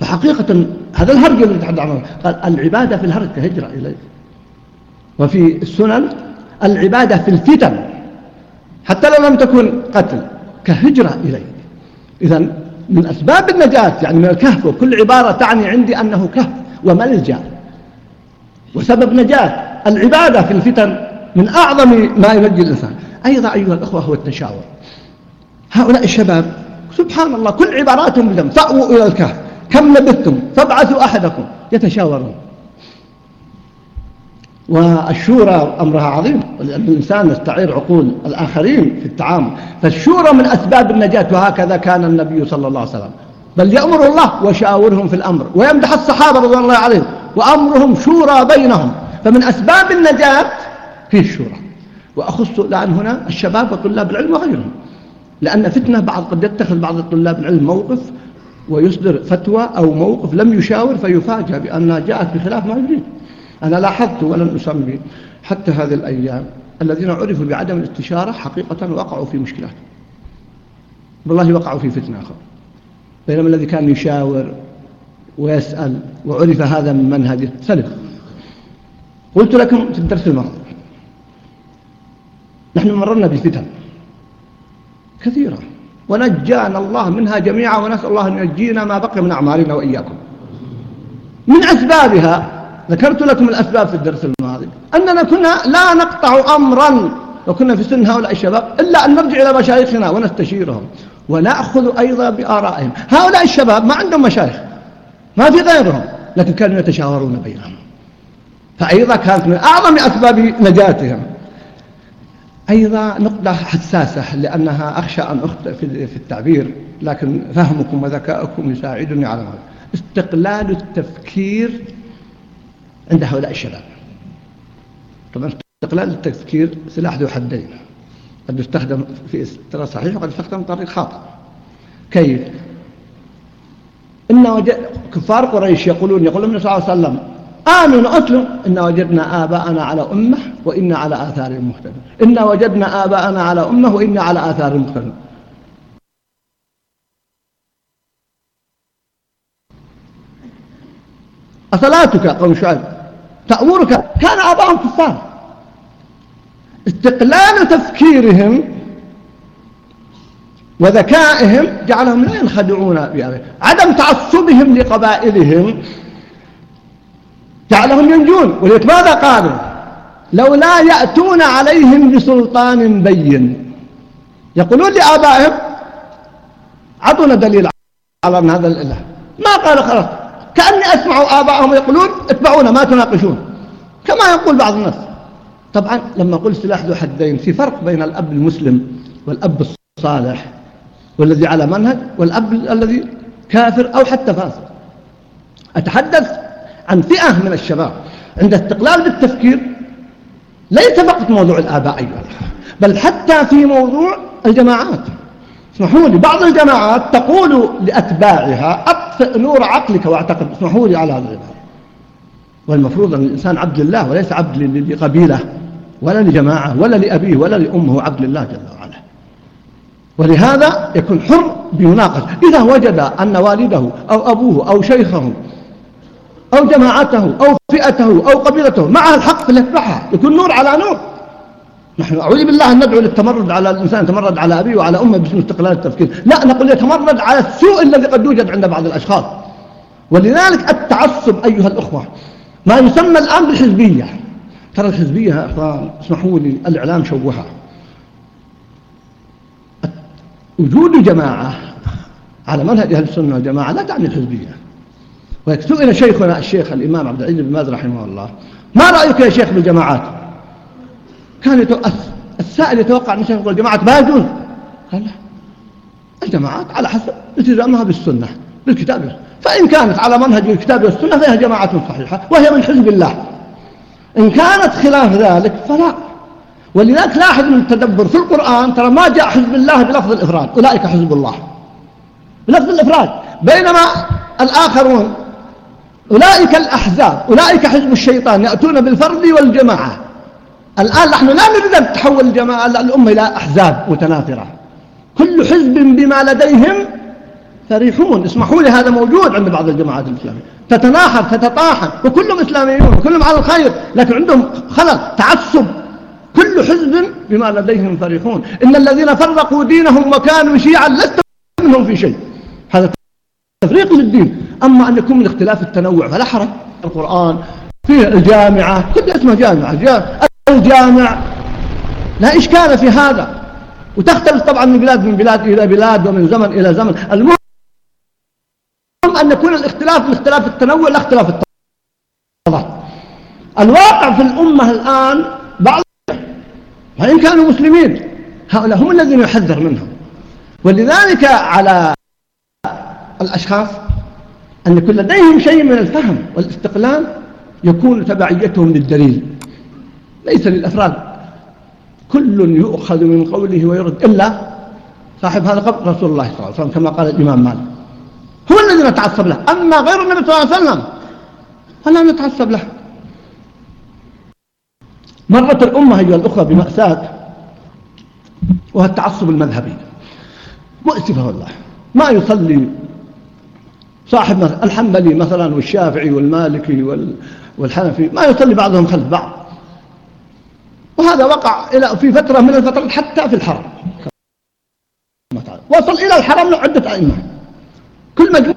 S1: فحقيقة هذا الهرج الذي تحدث عنه. قال العبادة في الهرج كهجرة إليه. وفي السنن العبادة في الفتن. حتى لو لم تكن قتل كهجرة إليه. إذا من أسباب النجاة يعني من الكهف وكل عبارة تعني عندي أنه كهف. وملجأ وسبب نجاة. العبادة في الفتن من أعظم ما ينجي الإنسان. أيضا أيها الأخوة هو التشاور. هؤلاء الشباب سبحان الله كل عباراتهم بدم فأووا إلى الكهف. كم لبثتم؟ فابعثوا أحدكم يتشاورون. والشورى أمرها عظيم لأن الإنسان يستعير عقول الآخرين في التعامل. فالشورى من أسباب النجاة وهكذا كان النبي صلى الله عليه وسلم. بل يأمر الله وشاورهم في الأمر. ويمدح الصحابة رضوان الله عليهم. وأمرهم شورى بينهم. فمن أسباب النجاة هي الشورى. وأخص الآن هنا الشباب وطلاب العلم وغيرهم. لأن فتنة بعض قد يتخذ بعض طلاب العلم موقف ويصدر فتوى أو موقف لم يشاور فيفاجأ بأنها جاءت بخلاف ما يريد. أنا لاحظت ولن أسمي حتى هذه الأيام الذين عرفوا بعدم الاستشارة حقيقة وقعوا في مشكلات. والله وقعوا في فتنة أخرى. بينما الذي كان يشاور ويسأل وعرف هذا من منهجه سلم قلت لكم في الدرس الماضي نحن مررنا بفتن كثيرة. ونجانا الله منها جميعا ونسأل الله أن ينجينا ما بقي من أعمالنا وإياكم. من أسبابها ذكرت لكم الأسباب في الدرس الماضي أننا كنا لا نقطع أمرا وكنا في سن هؤلاء الشباب إلا أن نرجع إلى مشايخنا ونستشيرهم ونأخذ أيضا بآرائهم. هؤلاء الشباب ما عندهم مشايخ. ما في غيرهم لكن كانوا يتشاورون بينهم. فأيضا كانت من أعظم أسباب نجاتهم. أيضا نقطة حساسة لأنها أخشى أن أخطئ في التعبير لكن فهمكم وذكاؤكم يساعدني على هذا. استقلال التفكير عند هؤلاء الشباب. طبعا استقلال التفكير سلاح ذو حدين. قد يستخدم في ترى صحيح وقد يستخدم بطريق خاطئ. كيف؟ إن وجد كفار قريش يقولون يقول النبي صلى الله عليه وسلم آمنوا أسلم إن وجدنا آباءنا على أمة وإنا على آثار مهتدون. إن وجدنا آباءنا على أمة وإنا على آثار مهتدون. أصلاتك قوم شعيب تأمرك كان آباءهم كفار. استقلال تفكيرهم وذكائهم جعلهم لا ينخدعون بأبيه عدم تعصبهم لقبائلهم جعلهم ينجون. ولذلك ماذا قالوا؟ لولا يأتون عليهم بسلطان بين. يقولون لآبائهم عطونا دليل على أن هذا الإله. ما قالوا خلاص. كأني أسمع آبائهم يقولون اتبعونا ما تناقشون. كما يقول بعض الناس. طبعا لما قل سلاح ذو حدين في فرق بين الأب المسلم والأب الصالح والذي على منهج والأب الذي كافر أو حتى فاسق. أتحدث عن فئة من الشباب. عند استقلال بالتفكير ليس فقط موضوع الآباء أيها بل حتى في موضوع الجماعات. اسمحوا لي بعض الجماعات تقول لأتباعها أطفئ نور عقلك واعتقد. اسمحوا لي على هذا العبارة والمفروض أن الإنسان عبد لله وليس عبد لقبيلة ولا لجماعة ولا لأبيه ولا لأمه عبد لله جل وعلا. ولهذا يكون حر بيناقش. إذا وجد أن والده أو أبوه أو شيخه أو جماعته أو فئته أو قبيلته معها الحق فليتبعها يكون نور على نور. نحن أعوذ بالله أن ندعو للتمرد على الإنسان يتمرد على أبيه وعلى أمه باسم استقلال التفكير. لا نقول يتمرد على السوء الذي قد يوجد عند بعض الأشخاص. ولذلك التعصب أيها الأخوة ما يسمى الآن بالحزبية. ترى الحزبية يا أخوان اسمحوا لي الإعلام شوهها. وجود جماعة على منهج أهل السنة والجماعة لا تعني الحزبية. وسئل شيخنا الشيخ الإمام عبد العزيز بن باز رحمه الله ما رأيك يا شيخ بالجماعات؟ كان. السائل يتوقع أن الشيخ يقول الجماعات ما يجوز قال لا. الجماعات على حسب التزامها بالسنة بالكتاب. فإن كانت على منهج الكتاب والسنة فهي جماعة صحيحة وهي من حزب الله. إن كانت خلاف ذلك فلا. ولذلك لاحظ من التدبر في القرآن ترى ما جاء حزب الله بلفظ الإفراد أولئك حزب الله. بلفظ الإفراد. بينما الآخرون أولئك الأحزاب أولئك حزب الشيطان يأتون بالفرد والجماعة. الآن نحن لا نريد أن تحول الجماعة الأمة إلى أحزاب متناثرة. كل حزب بما لديهم فرحون. اسمحوا لي هذا موجود عند بعض الجماعات الإسلامية. تتناحر تتطاحن وكلهم إسلاميون وكلهم على الخير لكن عندهم خلل تعصب. كل حزب بما لديهم فرحون. إن الذين فرقوا دينهم وكانوا شيعا لست منهم في شيء. هذا تفريق للدين. أما أن يكون من اختلاف التنوع فلا حرج. القرآن في الجامعة كل اسمها جامعة. الجامع. لا إشكال في هذا. وتختلف طبعا من بلاد من بلاد إلى بلاد ومن زمن إلى زمن. المهم أن يكون الاختلاف من اختلاف التنوع لا اختلاف التضاد الواقع في الأمة الآن وإن كانوا مسلمين هؤلاء هم الذين يحذر منهم. ولذلك على الأشخاص أن يكون لديهم شيء من الفهم والاستقلال يكون تبعيتهم للدليل ليس للأفراد. كل يؤخذ من قوله ويرد إلا صاحب هذا قبل رسول الله صلى الله عليه وسلم كما قال الإمام مالك. هو الذي نتعصب له. أما غير النبي صلى الله عليه وسلم فلا نتعصب له. مرت الأمة أيها الأخوة بمأساة وهو التعصب المذهبي. مؤسفة والله ما يصلي صاحب الحنبلي مثلا والشافعي والمالكي والحنفي ما يصلي بعضهم خلف بعض. وهذا وقع إلى في فترة من الفترات حتى في الحرم. وصل إلى الحرم له عدة أئمة. كل مجموعة.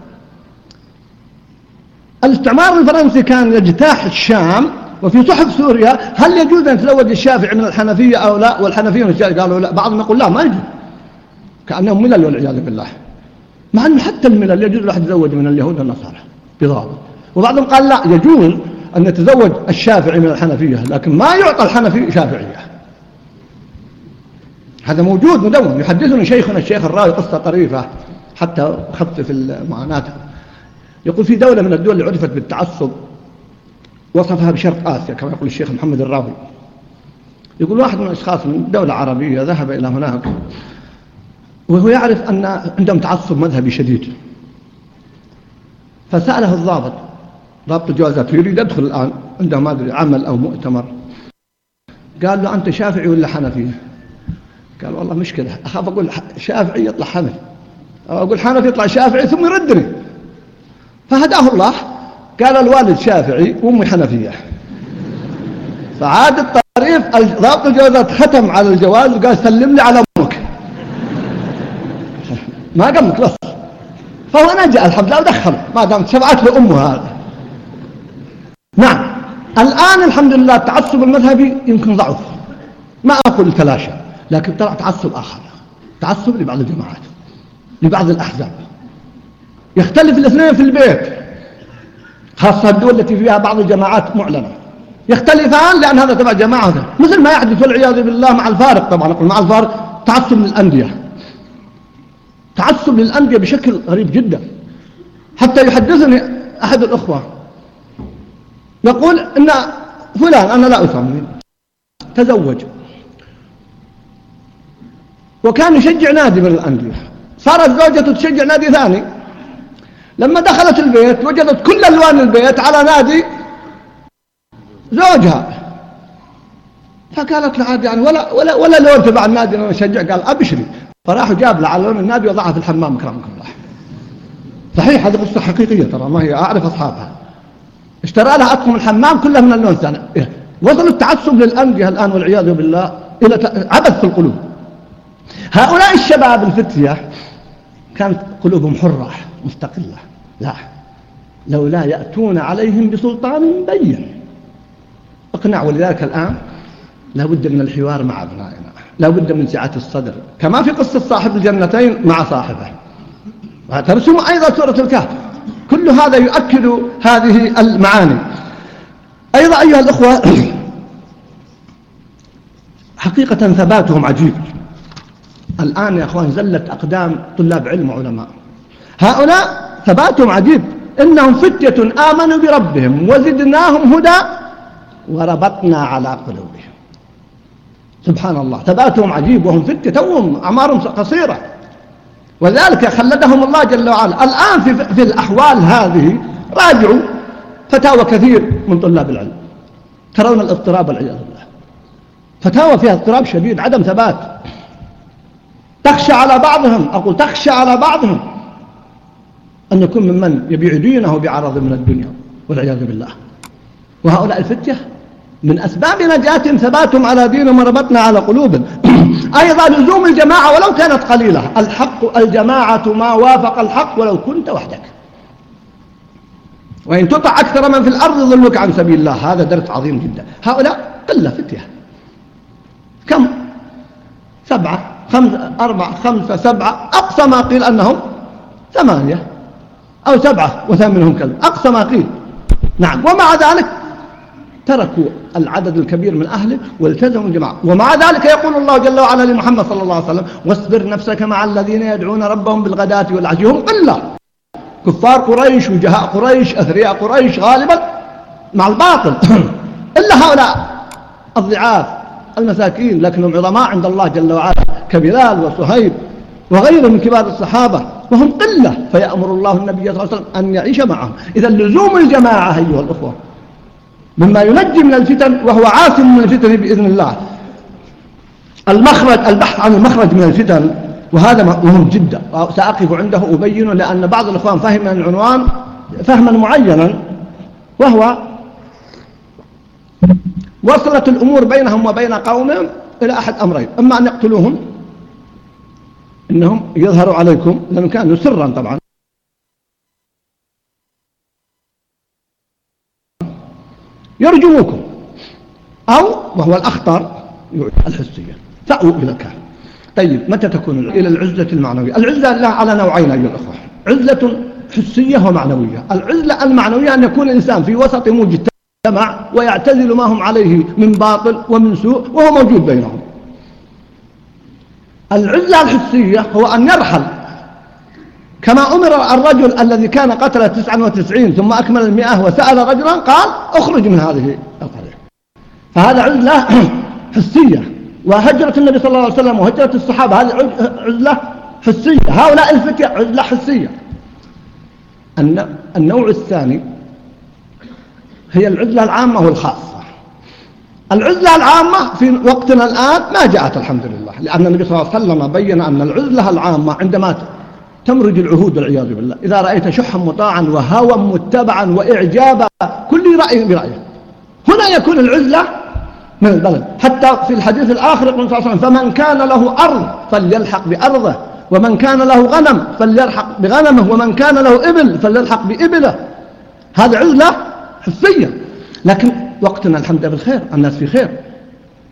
S1: الاستعمار الفرنسي كان يجتاح الشام وفي صحف سوريا هل يجوز أن يتزوج الشافعي من الحنفية أو لا؟ والحنفية من الشافعي قالوا لا. بعضهم يقول لا ما يجوز. كأنهم ملل والعياذ بالله. مع أنه حتى الملل يجوز الواحد يتزوج من اليهود والنصارى بضابط وبعضهم قال لا يجوز أن يتزوج الشافعي من الحنفية لكن ما يعطى الحنفي شافعية. هذا موجود مدون. يحدثني شيخنا الشيخ الراوي قصة طريفة حتى خفف المعاناة. يقول في دولة من الدول اللي عرفت بالتعصب وصفها بشرق آسيا كما يقول الشيخ محمد الراوي. يقول واحد من الأشخاص من دولة عربية ذهب إلى هناك وهو يعرف أن عندهم تعصب مذهبي شديد. فسأله الضابط ضابط الجوازات يريد يدخل الآن؟ عنده ما أدري عمل أو مؤتمر؟ قال له أنت شافعي ولا حنفي؟ قال والله مشكلة أخاف أقول شافعي يطلع حنفي. أو أقول حنفي يطلع شافعي ثم يردني. فهداه الله قال الوالد شافعي وأمي حنفية. فعاد الطريف ضابط الجوازات ختم على الجواز وقال سلم لي على أمك. [laughs] ما قمت بس. فهو نجا الحمد لله ودخل ما دام شفعت له أمه هذا نعم. الآن الحمد لله التعصب المذهبي يمكن ضعف. ما أقول تلاشى لكن طلع تعصب آخر. تعصب لبعض الجماعات لبعض الأحزاب. يختلف الاثنين في البيت. خاصة الدول التي فيها بعض الجماعات معلنة. يختلفان لأن هذا تبع جماعة مثل ما يحدث والعياذ بالله مع الفارق طبعا. مع الفارق تعصب للأندية. تعصب للأندية بشكل غريب جدا. حتى يحدثني أحد الأخوة. يقول إن فلان أنا لا أسمي تزوج. وكان يشجع نادي من الأندية. صارت زوجته تشجع نادي ثاني. لما دخلت البيت وجدت كل ألوان البيت على نادي زوجها. فقالت له عاد يعني ولا ولا ولا لون تبع النادي أنا أشجع. قال أبشري. فراح جاب له على لون النادي وضعها في الحمام كرمكم الله. صحيح هذه قصة حقيقية ترى ما هي أعرف أصحابها. اشترى لها اطقم الحمام كلها من اللون الثاني. وصلوا التعصب للأندية الآن والعياذ بالله إلى عبث في القلوب. هؤلاء الشباب الفتية كانت قلوبهم حرة مستقلة. لا. لولا يأتون عليهم بسلطان بين. اقنع ولذلك الآن لا بد من الحوار مع أبنائنا. لا بد من سعة الصدر. كما في قصة صاحب الجنتين مع صاحبه. وترسم أيضا سورة الكهف. كل هذا يؤكد هذه المعاني. أيضا أيها الأخوة [clears throat] حقيقة ثباتهم عجيب. الآن يا أخوان زلت أقدام طلاب علم وعلماء. هؤلاء ثباتهم عجيب. إنهم فتية آمنوا بربهم وزدناهم هدى وربطنا على قلوبهم. سبحان الله. ثباتهم عجيب وهم فتية. توهم أعمارهم قصيرة. وذلك خلدهم الله جل وعلا. الآن في, في الأحوال هذه راجعوا فتاوى كثير من طلاب العلم. ترون الاضطراب والعياذ بالله. فتاوى فيها اضطراب شديد عدم ثبات. تخشى على بعضهم. أقول تخشى على بعضهم. أن يكون ممن يبيع دينه بعرض من الدنيا والعياذ بالله. وهؤلاء الفتية من أسباب نجاتهم ثباتهم على دينهم وربطنا على قلوبهم. [clears throat] أيضا لزوم الجماعة ولو كانت قليلة. الحق الجماعة ما وافق الحق ولو كنت وحدك. وإن تطع أكثر من في الأرض يضلوك عن سبيل الله. هذا درس عظيم جدا. هؤلاء قلة فتية. كم؟ سبعة. خمسة أربعة خمسة سبعة أقصى ما قيل أنهم ثمانية أو سبعة وثامنهم كلب أقصى ما قيل نعم ومع ذلك تركوا العدد الكبير من أهله والتزموا الجماعة ومع ذلك يقول الله جل وعلا لمحمد صلى الله عليه وسلم واصبر نفسك مع الذين يدعون ربهم بالغداة والعشي هم قلة كفار قريش وجهاء قريش أثرياء قريش غالبا مع الباطل [clears throat] إلا هؤلاء الضعاف المساكين لكنهم عظماء عند الله جل وعلا كبلال وصهيب وغيره من كبار الصحابة وهم قلة فيأمر الله النبي صلى الله عليه وسلم أن يعيش معهم. إذا لزوم الجماعة أيها الأخوة مما ينجي من الفتن وهو عاصم من الفتن بإذن الله. المخرج البحث عن المخرج من الفتن وهذا مهم جدا. سأقف عنده أبين لأن بعض الإخوان فهم العنوان فهما معينا وهو وصلت الأمور بينهم وبين قومهم إلى أحد أمرين أما أن يقتلوهم إنهم يظهروا عليكم لأنهم كانوا سرا طبعا. يرجموكم أو وهو الأخطر الحسية. فأووا إلى الكهف. طيب متى تكون إلى العزلة المعنوية؟ العزلة لها على نوعين أيها الأخوة. عزلة حسية ومعنوية. العزلة المعنوية أن يكون الإنسان في وسط مجتمع ويعتزل ما هم عليه من باطل ومن سوء وهو موجود بينهم. العزلة الحسية هو أن يرحل. كما أمر الرجل الذي كان قتل 99 ثم أكمل المئة وسأل رجلا قال أخرج من هذه القرية. فهذا عزلة [clears throat] حسية. وهجرة النبي صلى الله عليه وسلم وهجرة الصحابة هذه عزلة حسية. هؤلاء الفتية عزلة حسية. النوع الثاني هي العزلة العامة والخاصة. العزلة العامة في وقتنا الآن ما جاءت الحمد لله لأن النبي صلى الله عليه وسلم بين أن العزلة العامة عندما تمرج العهود والعياذ بالله إذا رأيت شحا مطاعا وهوى متبعا وإعجابا كل رأي برأيه. هنا يكون العزلة من البلد. حتى في الحديث الآخر يقول صلى الله عليه وسلم فمن كان له أرض فليلحق بأرضه ومن كان له غنم فليلحق بغنمه ومن كان له إبل فليلحق بإبله. هذا عزلة حسية لكن وقتنا الحمد لله بالخير الناس في خير.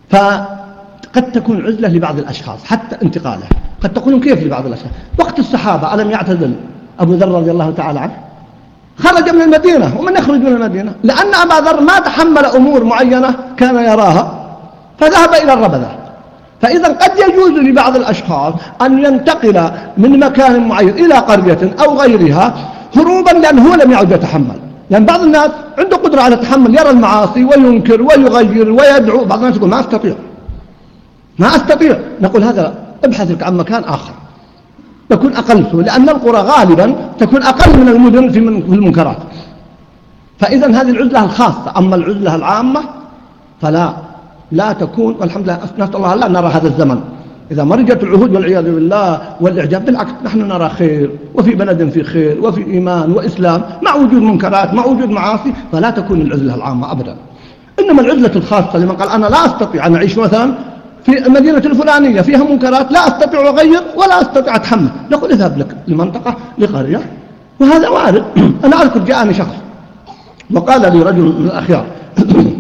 S1: فقد تكون عزلة لبعض الأشخاص حتى انتقاله. قد تقولون كيف لبعض الأشخاص. وقت الصحابة ألم يعتزل أبو ذر رضي الله تعالى عنه؟ خرج من المدينة. ومن يخرج من المدينة؟ لأن أبا ذر ما تحمل أمور معينة كان يراها فذهب إلى الربذة. فإذا قد يجوز لبعض الأشخاص أن ينتقل من مكان معين إلى قرية أو غيرها هروبا لأنه لم يعد يتحمل. لأن بعض الناس عنده قدرة على التحمل يرى المعاصي وينكر ويغير ويدعو. بعض الناس يقول ما أستطيع. ما أستطيع. نقول هذا ابحث لك عن مكان آخر. تكون أقل سوء لأن القرى غالبا تكون أقل من المدن في المنكرات. فإذا هذه العزلة الخاصة. أما العزلة العامة فلا. لا تكون والحمد لله نسأل الله لا نرى هذا الزمن. إذا مرجت العهود والعياذ بالله والإعجاب بالعكس نحن نرى خير وفي بلد في خير وفي إيمان وإسلام مع وجود منكرات مع وجود معاصي فلا تكون العزلة العامة أبدا. إنما العزلة الخاصة لمن قال أنا لا أستطيع أن أعيش مثلا في المدينة الفلانية فيها منكرات لا أستطيع أغير ولا أستطيع أتحمل. نقول اذهب لك لمنطقة لقرية وهذا وارد. [clears throat] أنا أذكر جاءني شخص وقال لي رجل من الأخيار [clears throat]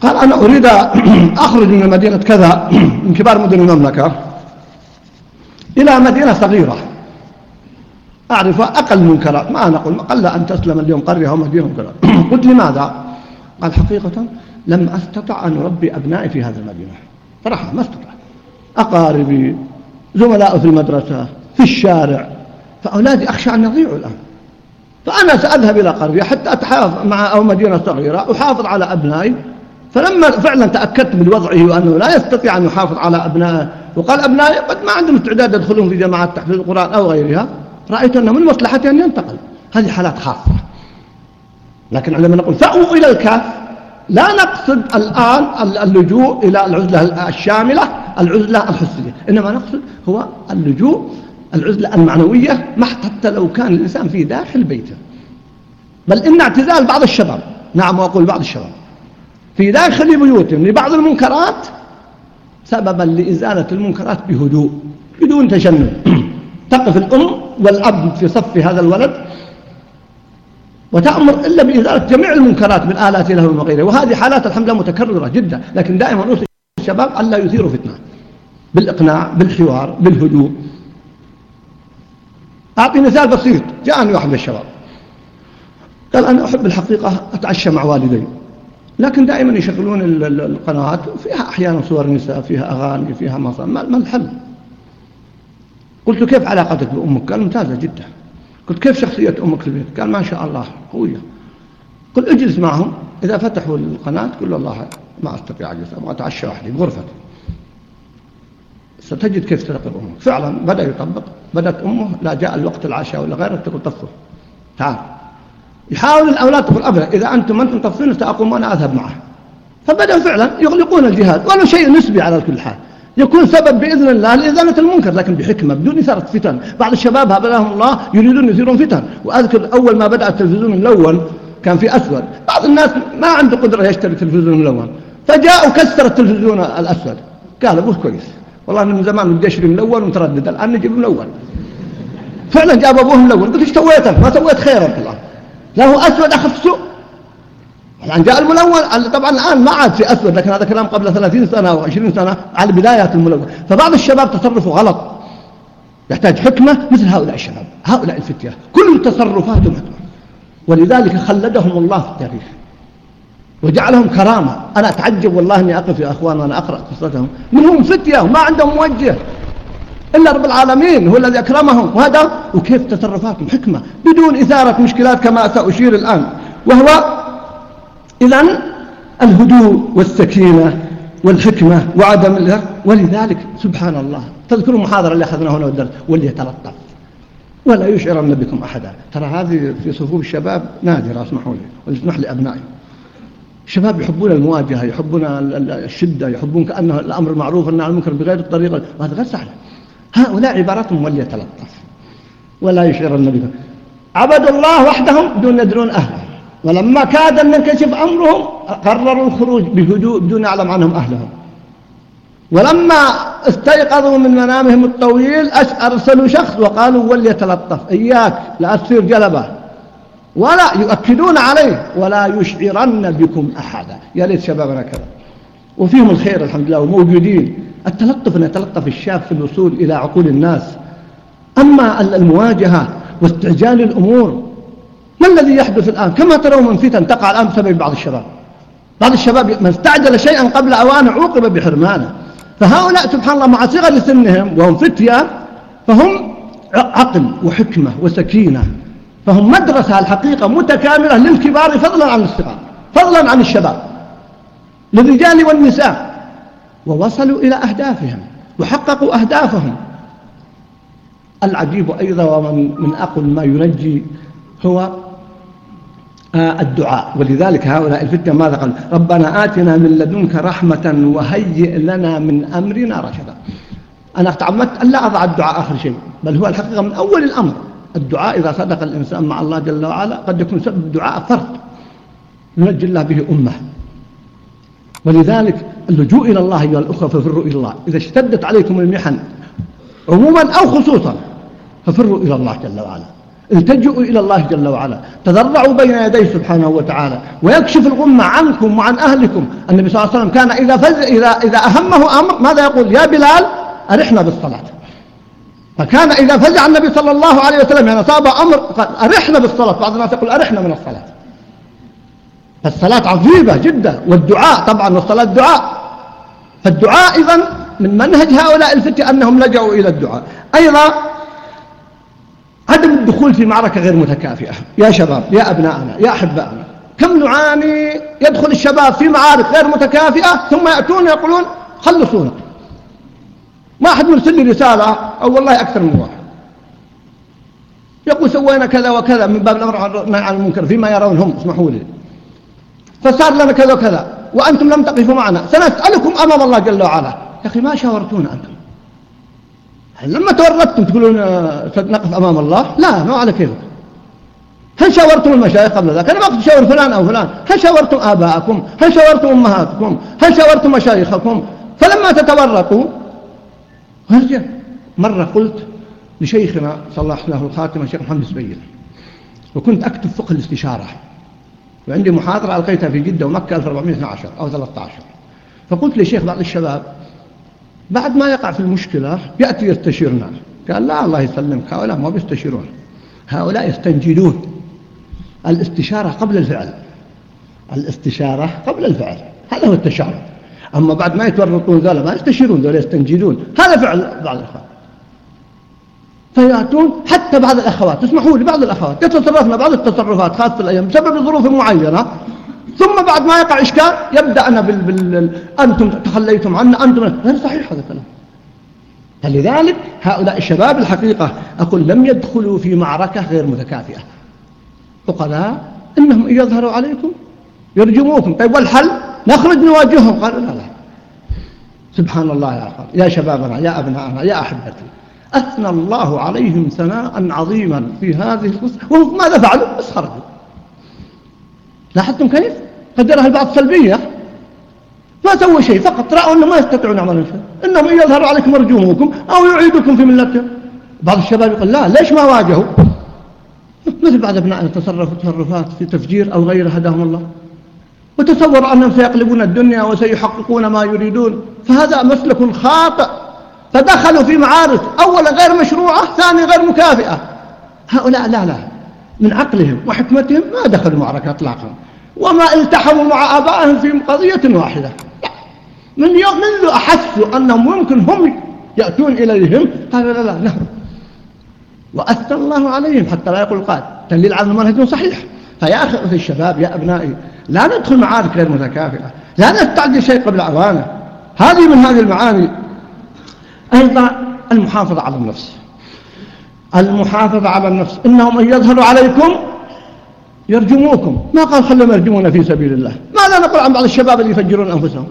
S1: قال أنا أريد أخرج من مدينة كذا من كبار مدن المملكة إلى مدينة صغيرة. أعرف أقل منكرات ما نقول قل أن تسلم اليوم قرية أو مدينة منكرات [clears throat] قلت لماذا؟ قال حقيقة لم أستطع أن أربي أبنائي في هذه المدينة. صراحة ما استطع أقاربي زملاء في المدرسة في الشارع. فأولادي أخشى أن يضيعوا الآن. فأنا سأذهب إلى قرية حتى أتحافظ مع أو مدينة صغيرة أحافظ على أبنائي. فلما فعلا تأكدت من وضعه وأنه لا يستطيع أن يحافظ على أبنائه وقال أبنائي قد ما عندهم استعداد يدخلون في جماعات تحفيظ القرآن أو غيرها رأيت أنه من مصلحتي أن ينتقل. هذه حالات خاصة. لكن عندما نقول فأووا إلى الكهف لا نقصد الآن اللجوء إلى العزلة الشاملة العزلة الحسية. إنما نقصد هو اللجوء العزلة المعنوية حتى لو كان الإنسان في داخل بيته. بل إن اعتزال بعض الشباب نعم وأقول بعض الشباب في داخل بيوتهم لبعض المنكرات سببا لإزالة المنكرات بهدوء بدون تشنج. [clears throat] تقف الأم والأب في صف هذا الولد وتأمر إلا بإزالة جميع المنكرات من آلات لهم وغيره وهذه حالات الحمد لله متكررة جدا لكن دائما أوصي الشباب ألا يثيروا فتنة. بالإقناع بالحوار بالهدوء. أعطي مثال بسيط جاءني واحد من الشباب. قال أنا أحب الحقيقة أتعشى مع والدي. لكن دائما يشغلون القنوات فيها أحيانا صور نساء فيها أغاني فيها مصر ما الحل. قلت كيف علاقتك بأمك؟ قال ممتازة جدا. قلت كيف شخصية أمك في البيت؟ قال ما شاء الله قوية. قل اجلس معهم. إذا فتحوا القناة قل والله ما أستطيع أجلس أبغى أتعشى وحدي بغرفتي. ستجد كيف تراقب أمك. فعلا بدأ يطبق. بدأت أمه لا جاء الوقت العشاء ولا غيره تقول طفوا تعال. يحاول الأولاد تقول أبدا إذا أنتم أنتم طفين سأقوم وأنا أذهب معه. فبدأوا فعلا يغلقون الجهاد ولو شيء نسبي على كل حال. يكون سبب بإذن الله لإزالة المنكر لكن بحكمة بدون إثارة فتن. بعض الشباب هبلهم الله يريدون يثيرون فتن. وأذكر أول ما بدأ التلفزيون الملون كان في أسود. بعض الناس ما عنده قدرة يشتري تلفزيون ملون فجاء وكسر التلفزيون الأسود. قال أبوه كويس. والله من زمان بدي أشتري ملون ومتردد. الآن نجيب ملون فعلا جاب أبوه ملون قلت إيش سويت؟ ما سويت خيرا الله له أسود سوء. الآن جاء الملون طبعا الآن ما عاد في أسود لكن هذا كلام قبل 30 سنة أو 20 سنة على بدايات الملون. فبعض الشباب تصرفه غلط. يحتاج حكمة مثل هؤلاء الشباب هؤلاء الفتية. كل تصرفاتهم حكمة ولذلك خلدهم الله في التاريخ. وجعلهم كرامة. أنا أتعجب والله أني أقف يا أخوان وأنا أقرأ قصتهم. منهم فتية وما عندهم موجه. إلا رب العالمين هو الذي أكرمهم. وهذا وكيف تصرفاتهم حكمة بدون إثارة مشكلات كما سأشير الآن. وهو إذا الهدوء والسكينة والحكمة وعدم الإرق ولذلك سبحان الله تذكروا المحاضرة اللي أخذناها هنا والدرس وليتلطف. ولا يشعرن بكم أحدا. ترى هذه في صفوف الشباب نادرة اسمحوا لي ولتسمح لأبنائي. الشباب يحبون المواجهة يحبون الشدة يحبون كأنه الأمر المعروف أن المنكر بغير الطريقة. وهذا غير سهل هؤلاء عباراتهم وليتلطف ولا يشعرن بكم عبدوا الله وحدهم دون يدرون أهله. ولما كاد أن ينكشف أمرهم قرروا الخروج بهدوء بدون يعلم عنهم أهلهم. ولما استيقظوا من منامهم الطويل أرسلوا شخص وقالوا وليتلطف إياك لا تصير جلبة. ولا يؤكدون عليه ولا يشعرن بكم أحدا. يا ليت شبابنا كذا. وفيهم الخير الحمد لله وموجودين. التلطف أن يتلطف الشاب في الوصول إلى عقول الناس. أما المواجهة واستعجال الأمور ما الذي يحدث الآن؟ كما ترون من فتن تقع الآن بسبب بعض الشباب. بعض الشباب من استعجل شيئا قبل أوانه عوقب بحرمانه. فهؤلاء سبحان الله مع صغر سنهم وهم فتية فهم عقل وحكمة وسكينة. فهم مدرسة الحقيقة متكاملة للكبار فضلا عن الصغار فضلا عن الشباب. للرجال والنساء. ووصلوا إلى أهدافهم وحققوا أهدافهم. العجيب أيضا ومن من أقل ما ينجي هو آه، الدعاء. ولذلك هؤلاء الفتنة ماذا قال؟ ربنا آتنا من لدنك رحمة وهيئ لنا من أمرنا رشدا. أنا تعمدت أن لا أضع الدعاء آخر شيء بل هو الحقيقة من أول الأمر. الدعاء إذا صدق الإنسان مع الله جل وعلا قد يكون سبب دعاء فرد ينجي الله به أمة. ولذلك اللجوء إلى الله أيها الأخوة ففروا إلى الله. إذا اشتدت عليكم المحن عموما أو خصوصا ففروا إلى الله جل وعلا. التجئوا إلى الله جل وعلا. تضرعوا بين يديه سبحانه وتعالى. ويكشف الغمة عنكم وعن أهلكم. النبي صلى الله عليه وسلم كان إذا, فز إذا, إذا أهمه أمر ماذا يقول؟ يا بلال أرحنا بالصلاة. فكان إذا فزع النبي صلى الله عليه وسلم يعني صاب أمر قال أرحنا بالصلاة. بعض الناس يقول أرحنا من الصلاة. فالصلاة عظيمة جدا والدعاء طبعا والصلاة دعاء. فالدعاء إذا من منهج هؤلاء الفتي أنهم لجأوا إلى الدعاء. أيضا عدم الدخول في معركة غير متكافئة. يا شباب يا أبنائنا يا أحبائنا كم نعاني يدخل الشباب في معارك غير متكافئة ثم يأتون يقولون خلصونا. ما أحد مرسل لي رسالة أو والله أكثر من واحد. يقول سوينا كذا وكذا من باب الأمر عن المنكر فيما يرون هم اسمحوا لي. فصار لنا كذا وكذا وأنتم لم تقفوا معنا. سنسألكم أمام الله جل وعلا. يا أخي ما شاورتونا أنتم. لما توردتم تقولون آه، نقف أمام الله؟ لا ما على كيفك. هل شاورتم المشايخ قبل ذلك؟ أنا ما قلت شاور فلان أو فلان. هل شاورتم آباءكم؟ هل شاورتم أمهاتكم؟ هل شاورتم مشايخكم؟ فلما تتورطوا ارجع مرة قلت لشيخنا صلح له الخاتم الشيخ محمد سبيل وكنت أكتب فقه الاستشارة. وعندي محاضرة ألقيتها في جدة ومكة 1412 أو 13 فقلت لشيخ بعض الشباب بعد ما يقع في المشكلة يأتي يستشيرنا. قال لا الله يسلمك هؤلاء ما بيستشيرون. هؤلاء يستنجدون. الاستشارة قبل الفعل. الاستشارة قبل الفعل. هذا هو التشارع أما بعد ما يتورطون ذولا ما يستشيرون ذولا يستنجدون. هذا فعل بعض الأخوات فيأتون حتى بعض الأخوات. اسمحوا لي بعض الأخوات. يتصرفنا بعض التصرفات خاصة الأيام. بسبب ظروف معينة. ثم بعد ما يقع إشكال يبدأنا بال... بال... أنتم تخليتم عنا أنتم غير صحيح هذا الكلام فلذلك هؤلاء الشباب الحقيقة أقول لم يدخلوا في معركة غير متكافئة. عقلاء إنهم إن يظهروا عليكم يرجموكم. طيب والحل؟ نخرج نواجههم. قالوا لا لا. سبحان الله يا أخوان يا شبابنا يا أبنائنا يا أحبتي أثنى الله عليهم ثناء عظيما في هذه القصة وماذا فعلوا؟ بس خرجوا. لاحظتم كيف؟ قد يراها البعض سلبية. ما سووا شيء فقط رأوا أنهم ما يستطيعون عمل شيء إنهم إن يظهروا عليكم رجومكم أو يعيدكم في ملتهم بعض الشباب يقول لا ليش ما واجهوا؟ مثل بعض أبنائنا تصرفوا تصرفات في تفجير أو غيره هداهم الله. وتصور أنهم سيقلبون الدنيا وسيحققون ما يريدون. فهذا مسلك خاطئ. فدخلوا في معارك أولا غير مشروعة ثانيا غير مكافئة. هؤلاء لا لا من عقلهم وحكمتهم ما دخلوا معركة اطلاقا. وما التحموا مع آبائهم في قضية واحدة. من يوم منذ أحسوا أنهم ممكن هم يأتون إليهم قالوا لا لا نهر وأثنى الله عليهم حتى لا يقول قال دليل على المنهج صحيح. فيا أخي الشباب يا أبنائي لا ندخل معارك غير متكافئة. لا نستعجل شيء قبل أوانه هذه من هذه المعاني. أيضا المحافظة على النفس. المحافظة على النفس. إنهم إن يظهروا عليكم يرجموكم. ما قال خلهم يرجمون في سبيل الله. ماذا نقول عن بعض الشباب اللي يفجرون أنفسهم؟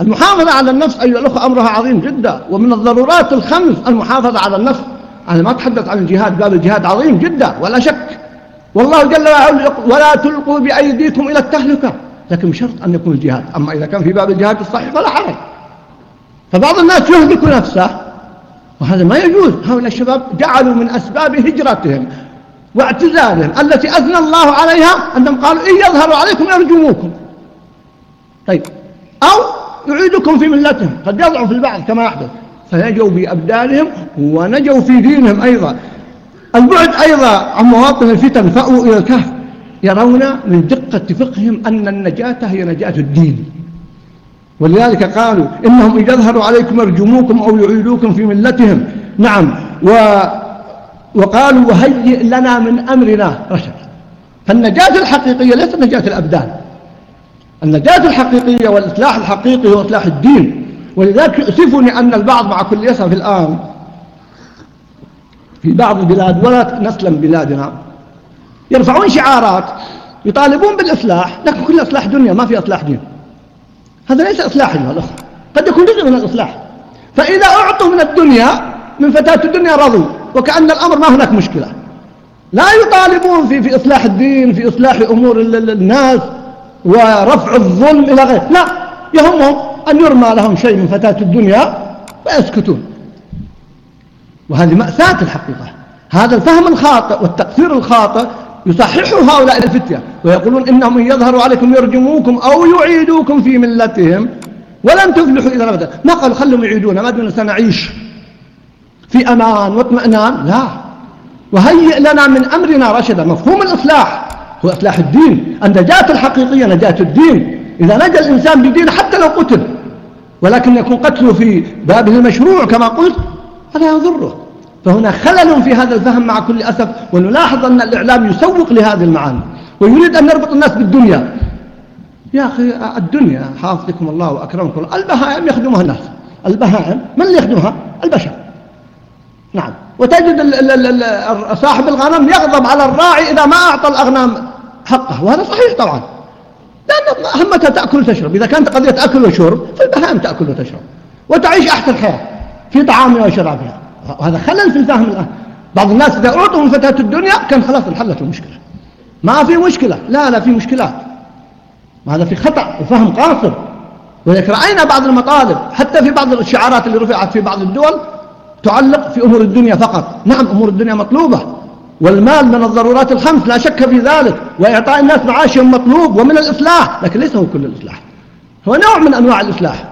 S1: المحافظة على النفس أيها الأخوة أمرها عظيم جدا. ومن الضرورات الخمس المحافظة على النفس. أنا ما أتحدث عن الجهاد باب الجهاد عظيم جدا ولا شك. والله جل وعلا ولا تلقوا بأيديكم إلى التهلكة. لكن بشرط أن يكون الجهاد. أما إذا كان في باب الجهاد الصحيح فلا حرج. فبعض الناس يهلك نفسه. وهذا ما يجوز. هؤلاء الشباب جعلوا من أسباب هجرتهم واعتزالهم التي أثنى الله عليها أنهم قالوا إن يظهروا عليكم يرجموكم. طيب. أو يعيدكم في ملتهم. قد يضعوا في البعض كما يحدث. فنجوا بأبدانهم ونجوا في دينهم أيضا. البعد أيضا عن مواطن الفتن فأووا إلى الكهف. يرون من دقة فقههم أن النجاة هي نجاة الدين. ولذلك قالوا إنهم إن يظهروا عليكم يرجموكم أو يعيدوكم في ملتهم. نعم. و وقالوا وهيئ لنا من أمرنا رشد. فالنجاة الحقيقية ليست نجاة الأبدان. النجاة الحقيقية والإصلاح الحقيقي هو إصلاح الدين. ولذلك يؤسفني أن البعض مع كل يسف الآن في بعض البلاد ولا نسلم بلادنا. يرفعون شعارات يطالبون بالإصلاح لكن كل إصلاح دنيا ما في إصلاح دين. هذا ليس إصلاح أيها الأخوة قد يكون جزء من الإصلاح. فإذا أعطوا من الدنيا من فتاة الدنيا رضوا. وكأن الأمر ما هناك مشكلة. لا يطالبون في, في إصلاح الدين في إصلاح أمور الناس ورفع الظلم إلى غيره لا. يهمهم أن يرمى لهم شيء من فتاة الدنيا ويسكتون وهذه مأساة الحقيقة. هذا الفهم الخاطئ والتقصير الخاطئ يصححوا هؤلاء الفتية ويقولون إنهم إن يظهروا عليكم يرجموكم أو يعيدوكم في ملتهم ولن تفلحوا إذا أبدا ما قالوا خلهم يعيدونا ما دون سنعيش في أمان واطمئنان؟ لا. وهيئ لنا من أمرنا رشدا. مفهوم الإصلاح هو إصلاح الدين. النجاة الحقيقية نجاة الدين. إذا نجا الإنسان بدينه حتى لو قتل ولكن يكون قتله في بابه المشروع كما قلت هذا يضره. فهنا خلل في هذا الفهم مع كل أسف ونلاحظ أن الإعلام يسوق لهذه المعاني ويريد أن نربط الناس بالدنيا. يا أخي الدنيا حافظكم الله وأكرمكم البهائم يخدمها الناس؟ البهائم من اللي يخدمها؟ البشر. نعم. وتجد صاحب الغنم يغضب على الراعي إذا ما أعطى الأغنام حقه وهذا صحيح طبعا. لأن أهمتها تأكل وتشرب. إذا كانت قضية أكل وشرب فالبهائم تأكل وتشرب. وتعيش أحسن حياة في طعامها وشرابها. وهذا خلل في الفهم بعض الناس إذا أعطوا من فتاة الدنيا كان خلاص انحلت المشكلة ما في مشكلة. لا لا في مشكلات. وهذا في خطأ وفهم قاصر. ولذلك رأينا بعض المطالب حتى في بعض الشعارات اللي رفعت في بعض الدول تعلق في أمور الدنيا فقط. نعم أمور الدنيا مطلوبة. والمال من الضرورات الخمس لا شك في ذلك. وإعطاء الناس معاشهم مطلوب ومن الإصلاح. لكن ليس هو كل الإصلاح. هو نوع من أنواع الإصلاح.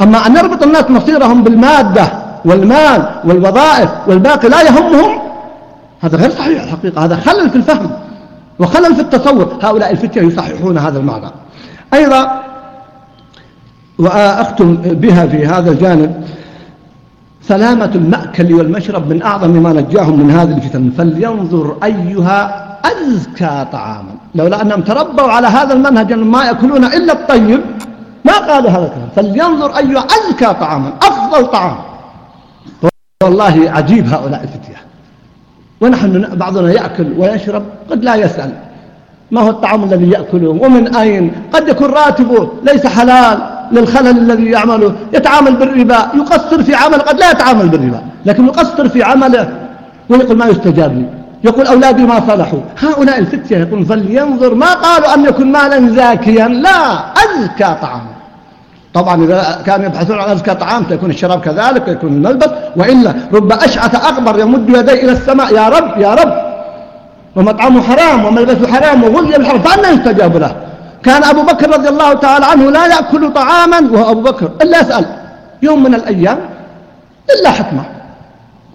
S1: أما أن نربط الناس مصيرهم بالمادة والمال والوظائف والباقي لا يهمهم. هذا غير صحيح الحقيقة هذا خلل في الفهم وخلل في التصور. هؤلاء الفتية يصححون هذا المعنى. أيضا وأختم بها في هذا الجانب سلامة المأكل والمشرب من أعظم ما نجاهم من هذه الفتن. فلينظر أيها أزكى طعاما. لولا أنهم تربوا على هذا المنهج ما يأكلون إلا الطيب ما قالوا هذا الكلام. فلينظر أيها أزكى طعاما أفضل طعام. والله عجيب هؤلاء الفتية. ونحن بعضنا يأكل ويشرب قد لا يسأل. ما هو الطعام الذي يأكله ومن أين؟ قد يكون راتبه ليس حلال للخلل الذي يعمله. يتعامل بالربا يقصر في عمل قد لا يتعامل بالربا لكن يقصر في عمله. ويقول ما يستجاب لي يقول أولادي ما صلحوا. هؤلاء الفتية يقول فلينظر ما قالوا أن يكون مالا زاكيا. لا أزكى طعاما. طبعا إذا كانوا يبحثون عن أزكى طعام سيكون الشراب كذلك ويكون الملبس وإلا رب أشعث أكبر يمد يديه إلى السماء يا رب يا رب. ومطعمه حرام وملبسه حرام وغذي بالحرام. فأنا يستجاب له. كان أبو بكر رضي الله تعالى عنه لا يأكل طعاما وهو أبو بكر. إلا يسأل يوم من الأيام إلا حكمة.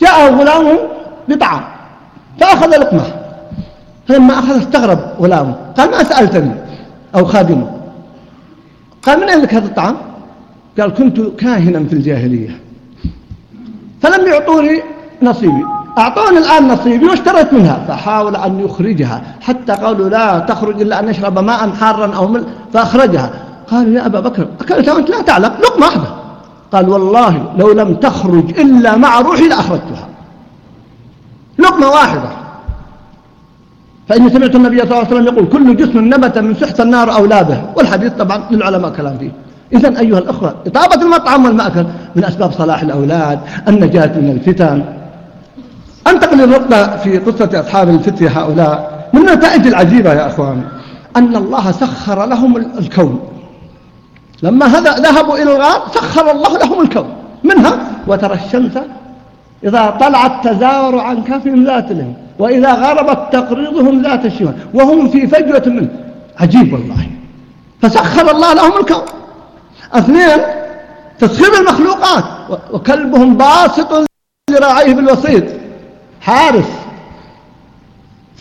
S1: جاءه غلام بطعام فأخذ لقمة. فلما أخذ استغرب غلامه. قال ما سألتني؟ أو خادمه. قال من لك هذا الطعام؟ قال كنت كاهنا في الجاهلية فلم يعطوني نصيبي. أعطوني الآن نصيبي واشتريت منها فحاول أن يخرجها. حتى قالوا لا تخرج إلا أن نشرب ماء حارا أو مل فأخرجها. قالوا يا أبا بكر أكلت وأنت لا تعلم. لقمة واحدة. قال والله لو لم تخرج إلا مع روحي لأخرجتها. لقمة واحدة. فإني سمعت النبي صلى الله عليه وسلم يقول كل جسم نبت من سحت النار أولى به والحديث طبعا للعلماء كلام فيه. إذا أيها الأخوة إطابة المطعم والمأكل من أسباب صلاح الأولاد النجاة من الفتن. أنتقل للنقطة في قصة أصحاب الفتية هؤلاء. من النتائج العجيبة يا أخوان؟ أن الله سخر لهم الكون. لما هذا ذهبوا إلى الغار سخر الله لهم الكون. منها وترى الشمس إذا طلعت تزاور عن كافهم ذات لهم وإذا غربت تقرضهم ذات الشمال وهم في فجوة منه. عجيب والله. فسخر الله لهم الكون. اثنين تسخير المخلوقات. وكلبهم باسط ذراعيه بالوسيط. حارس.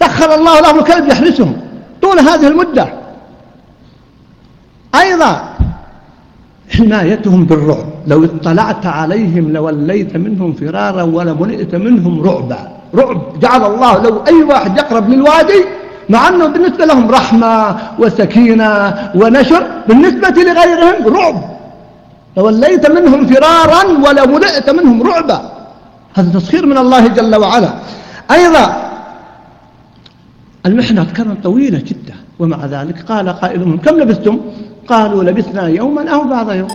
S1: سخر الله لهم الكلب يحرسهم. طول هذه المدة. أيضا حمايتهم بالرعب. لو اطلعت عليهم لوليت منهم فرارا ولملئت منهم رعبا. رعب جعل الله لو أي واحد يقرب للوادي مع أنه بالنسبة لهم رحمة وسكينة ونشر بالنسبة لغيرهم رعب. لوليت منهم فرارا ولملئت منهم رعبا. هذا تسخير من الله جل وعلا. أيضا المحنة كانت طويلة جدا ومع ذلك قال قائلهم كم لبستم؟ قالوا لبسنا يوما أو بعض يوم.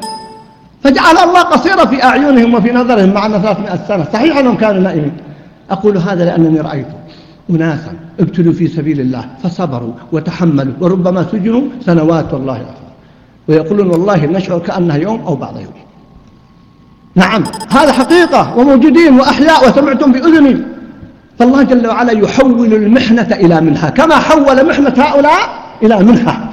S1: فجعل الله قصيرة في أعينهم وفي نظرهم معنا 300 سنة. صحيح أنهم كانوا نائمين. أقول هذا لأنني رأيت أناسا ابتلوا في سبيل الله فصبروا وتحملوا وربما سجنوا سنوات والله أكبر ويقولون والله نشعر كأنها يوم أو بعض يوم. نعم هذا حقيقة وموجودين وأحياء وسمعتم بأذني. فالله جل وعلا يحول المحنة إلى منها كما حول محنة هؤلاء إلى منها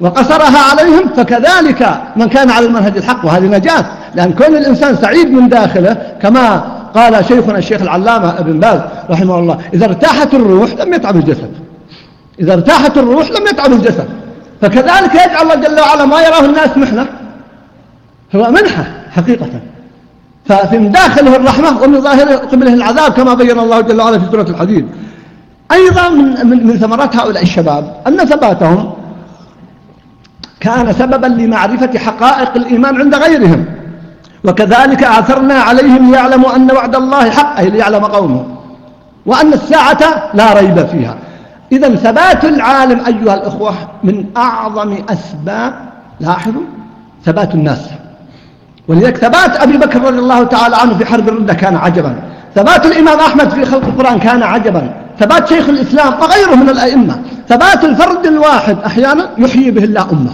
S1: وقصرها عليهم فكذلك من كان على المنهج الحق وهذه نجاة لأن كون الإنسان سعيد من داخله كما قال شيخنا الشيخ العلامة ابن باز رحمه الله إذا ارتاحت الروح لم يتعب الجسد. إذا ارتاحت الروح لم يتعب الجسد. فكذلك يجعل الله جل وعلا ما يراه الناس محنة. هو منحة حقيقة. فمن داخله الرحمة ومن ظاهره قبله العذاب كما بين الله جل وعلا في سورة الحديد. أيضا من, من, من ثمرات هؤلاء الشباب أن ثباتهم كان سببا لمعرفة حقائق الإيمان عند غيرهم. وكذلك أعثرنا عليهم ليعلموا أن وعد الله حق أي ليعلم قومه وأن الساعة لا ريب فيها. إذا ثبات العالم أيها الأخوة من أعظم أسباب لاحظوا ثبات الناس. ولذلك ثبات أبي بكر رضي الله تعالى عنه في حرب الردة كان عجبا. ثبات الإمام أحمد في خلق القرآن كان عجبا. ثبات شيخ الإسلام وغيره من الأئمة. ثبات الفرد الواحد أحيانا يحيي به الله أمة.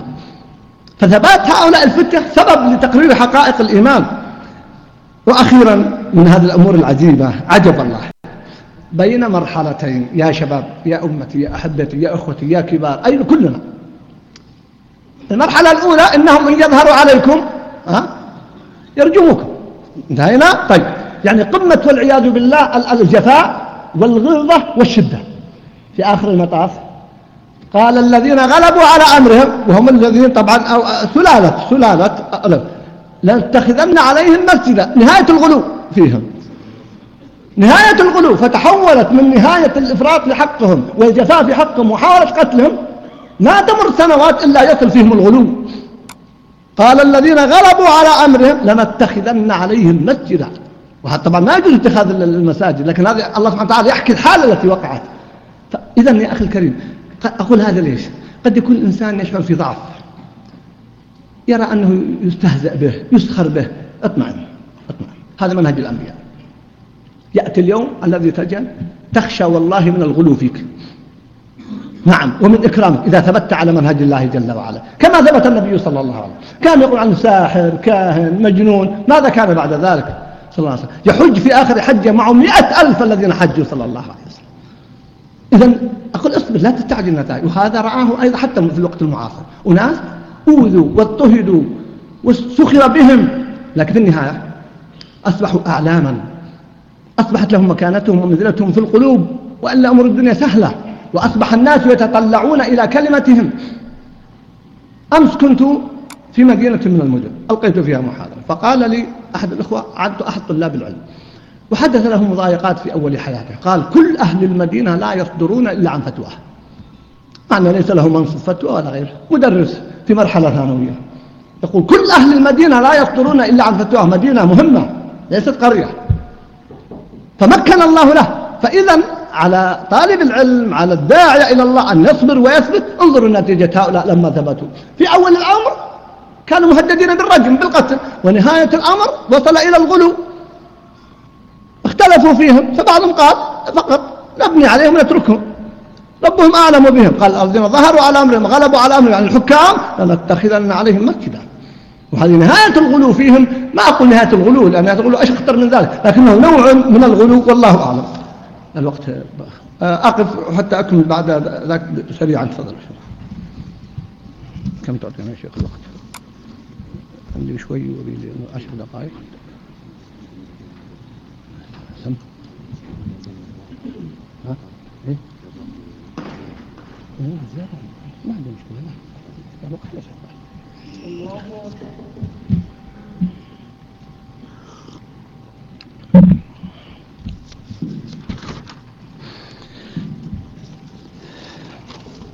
S1: فثبات هؤلاء الفتة سبب لتقرير حقائق الإيمان. وأخيرا من هذه الأمور العجيبة عجب الله. بين مرحلتين يا شباب يا أمتي يا أحبتي يا أخوتي يا كبار أين كلنا؟ المرحلة الأولى إنهم إن يظهروا عليكم ها؟ يرجموكم انتهينا؟ طيب. يعني قمة والعياذ بالله الجفاء والغلظة والشدة. في آخر المطاف قال الذين غلبوا على أمرهم وهم الذين طبعا أو سلالة سلالة لنتخذن عليهم مسجدا نهاية الغلو فيهم. نهاية الغلو فتحولت من نهاية الإفراط لحقهم والجفاء في حقهم وحاولة قتلهم. ما تمر سنوات إلا يصل فيهم الغلو. قال الذين غلبوا على أمرهم لنتخذن عليهم مسجدا. وهذا طبعا ما يجوز اتخاذ المساجد لكن هذا الله سبحانه وتعالى يحكي الحالة التي وقعت. إذا يا أخي الكريم أقول هذا ليش؟ قد يكون الإنسان يشعر في ضعف. يرى أنه يستهزأ به يسخر به. اطمئن اطمئن. هذا منهج الأنبياء. يأتي اليوم الذي تجد تخشى والله من الغلو فيك. نعم ومن إكرامك إذا ثبت على منهج الله جل وعلا. كما ثبت النبي صلى الله عليه وسلم. كان يقول عن ساحر كاهن مجنون. ماذا كان بعد ذلك؟ صلى الله عليه وسلم. يحج في آخر حجة معه مئة ألف الذين حجوا صلى الله عليه وسلم. إذا أقول اصبر لا تستعجل النتائج وهذا رعاه أيضا حتى في الوقت المعاصر. أناس أوذوا واضطهدوا وسخر بهم لكن في النهاية أصبحوا أعلاما. أصبحت لهم مكانتهم ومنزلتهم في القلوب وألا أمر الدنيا سهلة. وأصبح الناس يتطلعون إلى كلمتهم. أمس كنت في مدينة من المدن ألقيت فيها محاضرة. فقال لي أحد الأخوة عدت أحد طلاب العلم. وحدث له مضايقات في أول حياته. قال كل أهل المدينة لا يصدرون إلا عن فتواه معنى ليس له منصب فتوى ولا غيره مدرس في مرحلة ثانوية. يقول كل أهل المدينة لا يصدرون إلا عن فتواه مدينة مهمة ليست قرية. فمكن الله له. فإذا على طالب العلم على الداعية إلى الله أن يصبر ويثبت. انظروا نتيجة هؤلاء لما ثبتوا. في أول الأمر كانوا مهددين بالرجم بالقتل. ونهاية الأمر وصل إلى الغلو. اختلفوا فيهم فبعضهم قال فقط نبني عليهم ونتركهم. ربهم أعلم بهم. قال الذين ظهروا على أمرهم غلبوا على أمرهم يعني الحكام لنتخذن عليهم مسجدا وهذه نهاية الغلو فيهم. ما أقول نهاية الغلو لأن نهاية الغلو أيش أخطر من ذلك لكنه نوع من الغلو والله أعلم. الوقت أقف حتى أكمل بعد ذلك سريعا تفضل. كم تعطينا يا شيخ الوقت؟ عندي شوي وريد عشر دقائق. سم ها؟ إيه؟ إيه زيادة. ما عندي مشكلة. لا. الله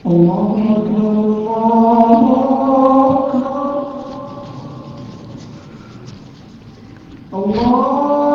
S1: الله أكبر الله أكبر. الله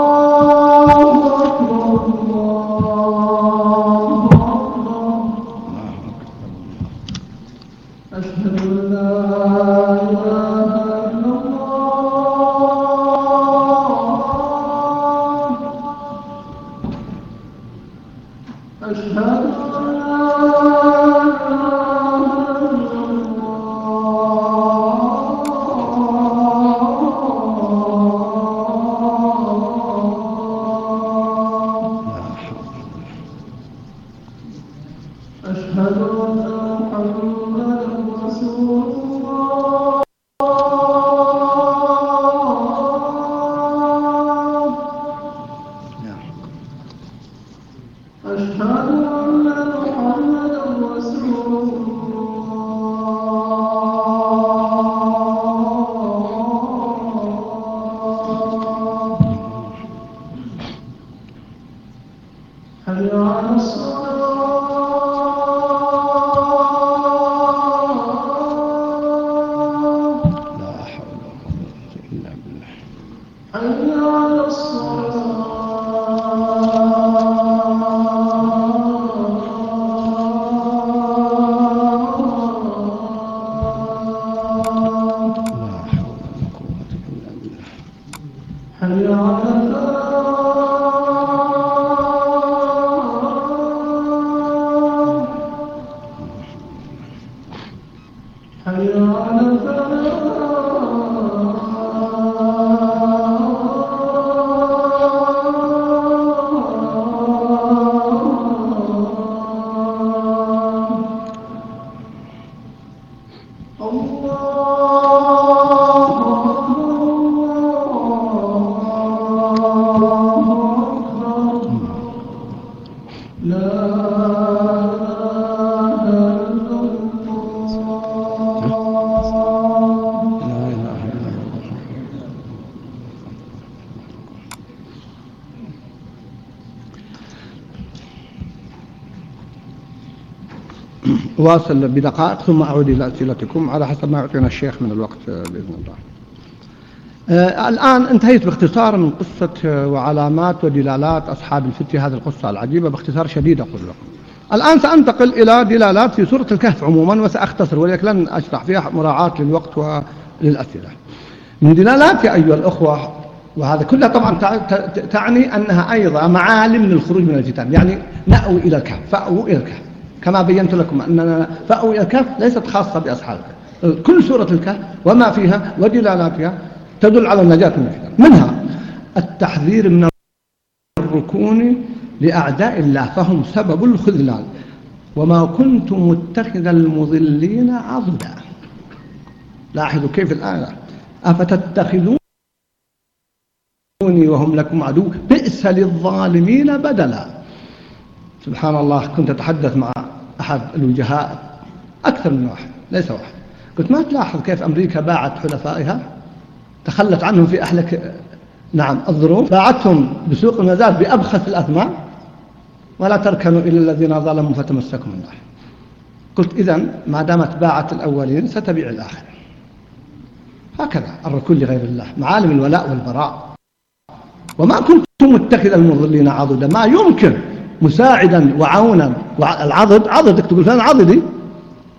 S1: واصل بدقائق ثم أعود إلى أسئلتكم على حسب ما يعطينا الشيخ من الوقت بإذن الله. آه الآن انتهيت باختصار من قصة آه، وعلامات ودلالات أصحاب الفتية هذه القصة العجيبة باختصار شديد أقول لكم. الآن سأنتقل إلى دلالات في سورة الكهف عموما وسأختصر ولكن لن أشرح فيها مراعاة للوقت وللأسئلة. من دلالات أيها الأخوة وهذا كلها طبعا تعني أنها أيضا معالم للخروج من الفتن يعني نأوي إلى الكهف فأووا إلى الكهف. كما بينت لكم أننا فأوي الكهف ليست خاصة بأصحاب الكهف كل سورة الكهف وما فيها ودلالاتها تدل على النجاة من الفتن منها التحذير من الركون لأعداء الله فهم سبب الخذلان. وما كنت متخذ المضلين عضدا. لاحظوا كيف الآية؟ أفتتخذوني وهم لكم عدو. بئس للظالمين بدلا. سبحان الله كنت أتحدث مع أحد الوجهاء أكثر من واحد ليس واحد. قلت ما تلاحظ كيف أمريكا باعت حلفائها؟ تخلت عنهم في أحلك نعم الظروف. باعتهم بسوق المزاد بأبخس الأثمان ولا تركنوا إلى الذين ظلموا فتمسكوا النار قلت إذا ما دامت باعت الأولين ستبيع الآخرين هكذا الركون لغير الله معالم الولاء والبراء. وما كنت متخذ المضلين عضدا ما يمكن مساعدا وعونا العضد عضدك تقول فلان عضدي.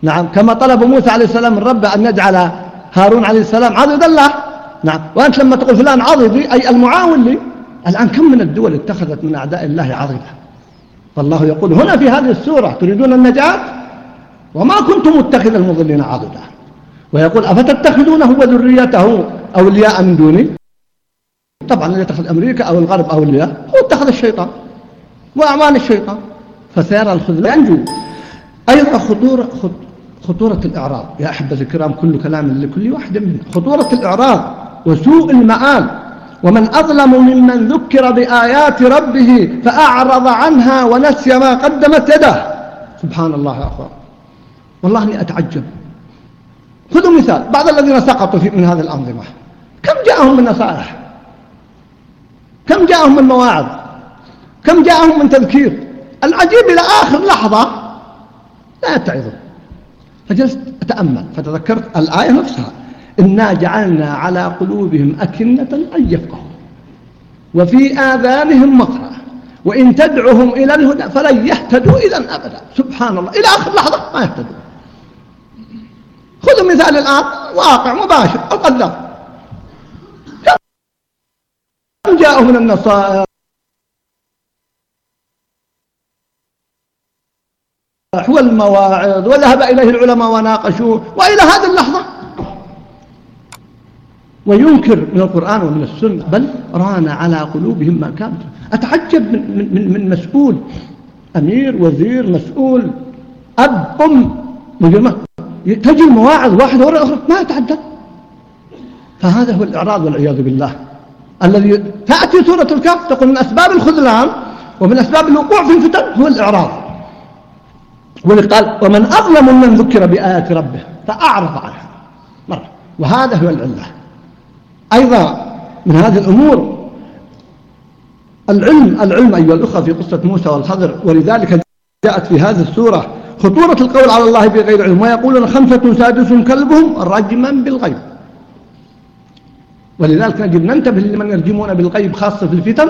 S1: نعم كما طلب موسى عليه السلام من ربه أن يجعل هارون عليه السلام عضد الله نعم وأنت لما تقول فلان عضدي أي المعاون لي. الآن كم من الدول اتخذت من أعداء الله عضدا؟ فالله يقول هنا في هذه السورة تريدون النجاة؟ وما كنتم متخذ المضلين عضدا. ويقول أفتتخذونه وذريته أولياء من دوني؟ طبعا اللي يتخذ أمريكا أو الغرب أولياء هو اتخذ الشيطان. وأعمال الشيطان. فسيرى الخذلان ينجو. أيضا خطورة خطورة الإعراض. يا أحبة الكرام كل كلام لكل واحد منا خطورة الإعراض وسوء المآل. ومن أظلم ممن ذكر بآيات ربه فأعرض عنها ونسي ما قدمت يده. سبحان الله يا أخوان. والله أني أتعجب. خذوا مثال. بعض الذين سقطوا في من هذه الأنظمة. كم جاءهم من نصائح؟ كم جاءهم من مواعظ؟ كم جاءهم من تذكير؟ العجيب إلى آخر لحظة لا يتعظون فجلست أتأمل فتذكرت الآية نفسها. إنا جعلنا على قلوبهم أكنة أن يفقهوا وفي آذانهم مقرأ وإن تدعهم إلى الهدى فلن يهتدوا إذا أبدا. سبحان الله إلى آخر لحظة ما يهتدوا خذوا مثال الآن واقع مباشر أقدر كم جاءوا من النصائح والمواعظ وذهب إليه العلماء وناقشوه وإلى هذه اللحظة. وينكر من القرآن ومن السنة بل ران على قلوبهم ما كانت. أتعجب من, من, من مسؤول أمير وزير مسؤول أب أم مجرمة تجي المواعظ واحدة وراء أخرى ما يتعدد فهذا هو الإعراض والعياذ بالله الذي تأتي سورة الكهف تقول من أسباب الخذلان ومن أسباب الوقوع في الفتن هو الإعراض. ولقال ومن أظلم من ذكر بآيات ربه فأعرض عنها مرة. وهذا هو العلة. أيضا من هذه الأمور العلم العلم أيها الأخوة في قصة موسى والخضر ولذلك جاءت في هذه السورة خطورة القول على الله بغير علم ويقولون خمسة سادس كلبهم رجما بالغيب. ولذلك نجب ننتبه لمن يرجمون بالغيب خاصة في الفتن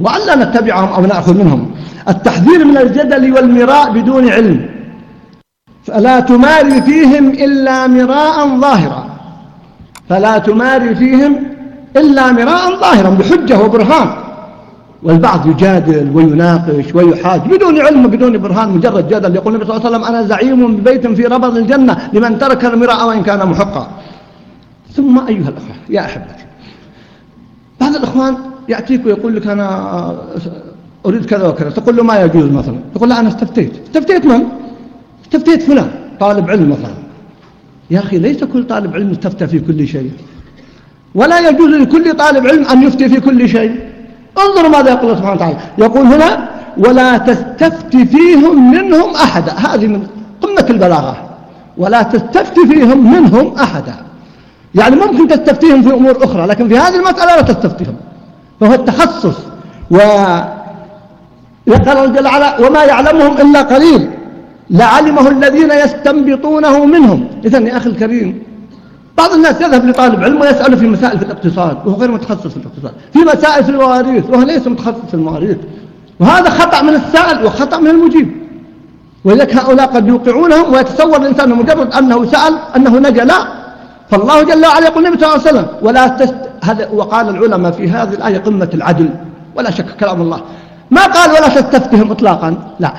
S1: وألا نتبعهم أو نأخذ منهم. التحذير من الجدل والمراء بدون علم. فلا تماري فيهم إلا مراء ظاهرا. فلا تماري فيهم إلا مراء ظاهرا بحجة وبرهان. والبعض يجادل ويناقش ويحاج بدون علم وبدون برهان. مجرد جدل يقول النبي صلى الله عليه وسلم أنا زعيم ببيت في ربض الجنة لمن ترك المراء وإن كان محقا. ثم أيها الأخوة يا أحبتي بعض الإخوان يأتيك ويقول لك أنا أريد كذا وكذا. تقول له ما يجوز مثلا. تقول له أنا استفتيت. استفتيت من؟ استفتيت فلان طالب علم مثلا. يا أخي ليس كل طالب علم استفتى في كل شيء. ولا يجوز لكل طالب علم أن يفتي في كل شيء. انظروا ماذا يقول سبحانه وتعالى. يقول هنا ولا تستفت فيهم منهم أحدا. هذه من قمة البلاغة. ولا تستفت فيهم منهم أحدا. يعني ممكن تستفتيهم في أمور أخرى لكن في هذه المسألة لا تستفتيهم. فهو التخصص. و يقول جل وعلا وما يعلمهم إلا قليل لعلمه الذين يستنبطونه منهم. إذا يا أخي الكريم بعض الناس يذهب لطالب علم ويسأله في مسائل في الاقتصاد وهو غير متخصص في الاقتصاد في مسائل في المواريث وهو ليس متخصص في المواريث. وهذا خطأ من السائل وخطأ من المجيب. ولذلك هؤلاء قد يوقعونهم ويتصور الإنسان مجرد أنه سأل أنه نجا لا. فالله جل وعلا يقول النبي صلى الله عليه وسلم ولا تست... هذا وقال العلماء في هذه الآية قمة العدل ولا شك كلام الله. ما قال ولا تستفتهم إطلاقا؟ لا.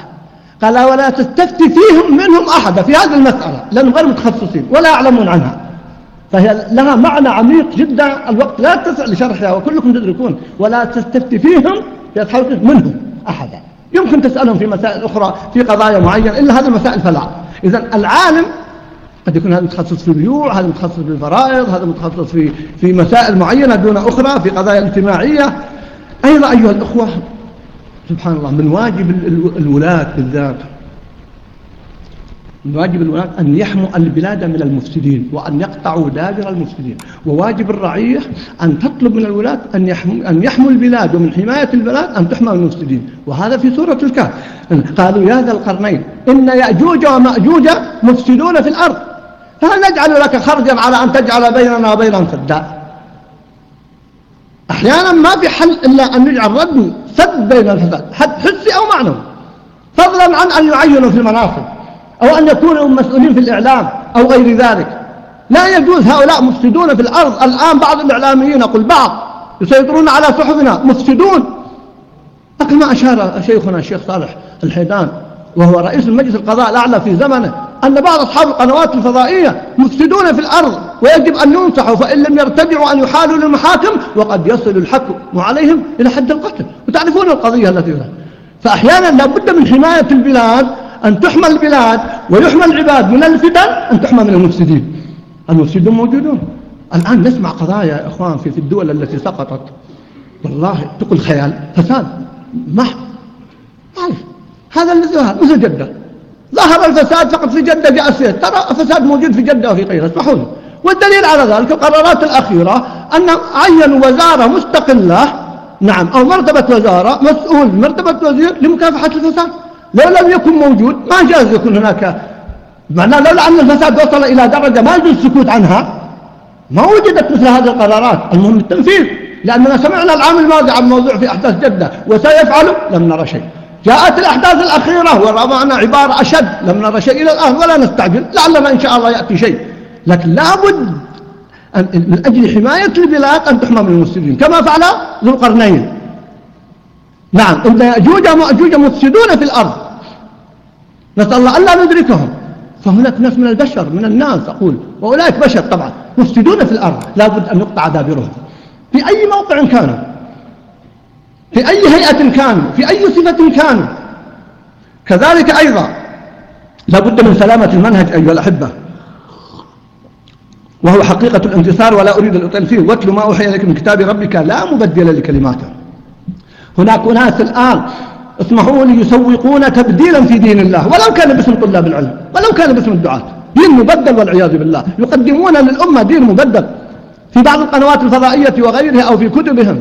S1: قال ولا تستفتي فيهم منهم أحدا في هذه المسألة لأنهم غير متخصصين ولا يعلمون عنها. فهي لها معنى عميق جدا الوقت لا تسع لشرحها وكلكم تدركون. ولا تستفتي فيهم في الحقيقة منهم أحدا يمكن تسألهم في مسائل أخرى في قضايا معينة إلا هذه المسائل فلا. إذا العالم قد يكون هذا متخصص في البيوع هذا متخصص في الفرائض هذا متخصص في في مسائل معينة دون أخرى في قضايا اجتماعية. أيضا أيها الأخوة سبحان الله من واجب الولاة بالذات من واجب الولاة أن يحموا البلاد من المفسدين وأن يقطعوا دابر المفسدين. وواجب الرعية أن تطلب من الولاة أن يحموا, أن يحموا البلاد ومن حماية البلاد أن تحمى المفسدين. وهذا في سورة الكهف. قالوا يا ذا القرنين إن يأجوج ومأجوج مفسدون في الأرض. فهل نجعل لك خرجا على أن تجعل بيننا وبينهم سدا أحيانا ما في حل إلا أن نجعل ردم سد بين الفساد حد حسي أو معنوي فضلا عن أن يعينوا في المناصب أو أن يكونوا مسؤولين في الإعلام أو غير ذلك. لا يجوز هؤلاء مفسدون في الأرض. الآن بعض الإعلاميين أقول بعض يسيطرون على صحفنا مفسدون. لكن ما أشار شيخنا الشيخ صالح الحيدان وهو رئيس المجلس القضاء الأعلى في زمنه أن بعض أصحاب القنوات الفضائية مفسدون في الأرض ويجب أن ينصحوا فإن لم يرتدعوا أن يحالوا للمحاكم وقد يصل الحكم عليهم إلى حد القتل. وتعرفون القضية التي ذا فأحيانا لابد من حماية البلاد أن تحمى البلاد ويحمى العباد من الفتن أن تحمى من المفسدين. المفسدون موجودون. الآن نسمع قضايا يا إخوان في, الدول التي سقطت. والله تقول خيال فساد ما هذا الذي ظهر مثل جدة ظهر الفساد فقط في جدة جاء السيد ترى فساد موجود في جدة وفي غيرها اسمحوا لي. والدليل على ذلك القرارات الأخيرة أن عينوا وزارة مستقلة. نعم. أو مرتبة وزارة مسؤول. مرتبة وزير لمكافحة الفساد. لو لم يكن موجود ما جاز يكون هناك. معناه لولا أن الفساد وصل إلى درجة ما يجوز السكوت عنها ما وجدت مثل هذه القرارات. المهم التنفيذ لأننا سمعنا العام الماضي عن موضوع في أحداث جدة وسيفعل لم نرى شيء. جاءت الأحداث الأخيرة ورمعنا عبارة أشد لم نرى شيء إلى الآن ولا نستعجل لعلنا إن شاء الله يأتي شيء. لكن لابد أن من أجل حماية البلاد أن تحمى من المسلمين كما فعل ذو القرنين. نعم إن يأجوج ومأجوج مفسدون في الأرض. نسأل الله ألا ندركهم. فهناك ناس من البشر من الناس أقول وأولئك بشر طبعا مفسدون في الأرض. لابد أن يقطع دابرهم. في أي موقع كانوا في أي هيئة كانوا في أي صفة كانوا كذلك أيضا لابد من سلامة المنهج أيها الأحبة. وهو حقيقة الانتصار ولا أريد الأطل فيه. واتل ما أوحي لك من كتاب ربك لا مبدل لكلماته. هناك ناس الآن اسمحوا لي يسوقون تبديلا في دين الله. ولو كان باسم طلاب العلم ولو كان باسم الدعاة. دين مبدل والعياذ بالله. يقدمون للأمة دين مبدل. في بعض القنوات الفضائية وغيرها أو في كتبهم.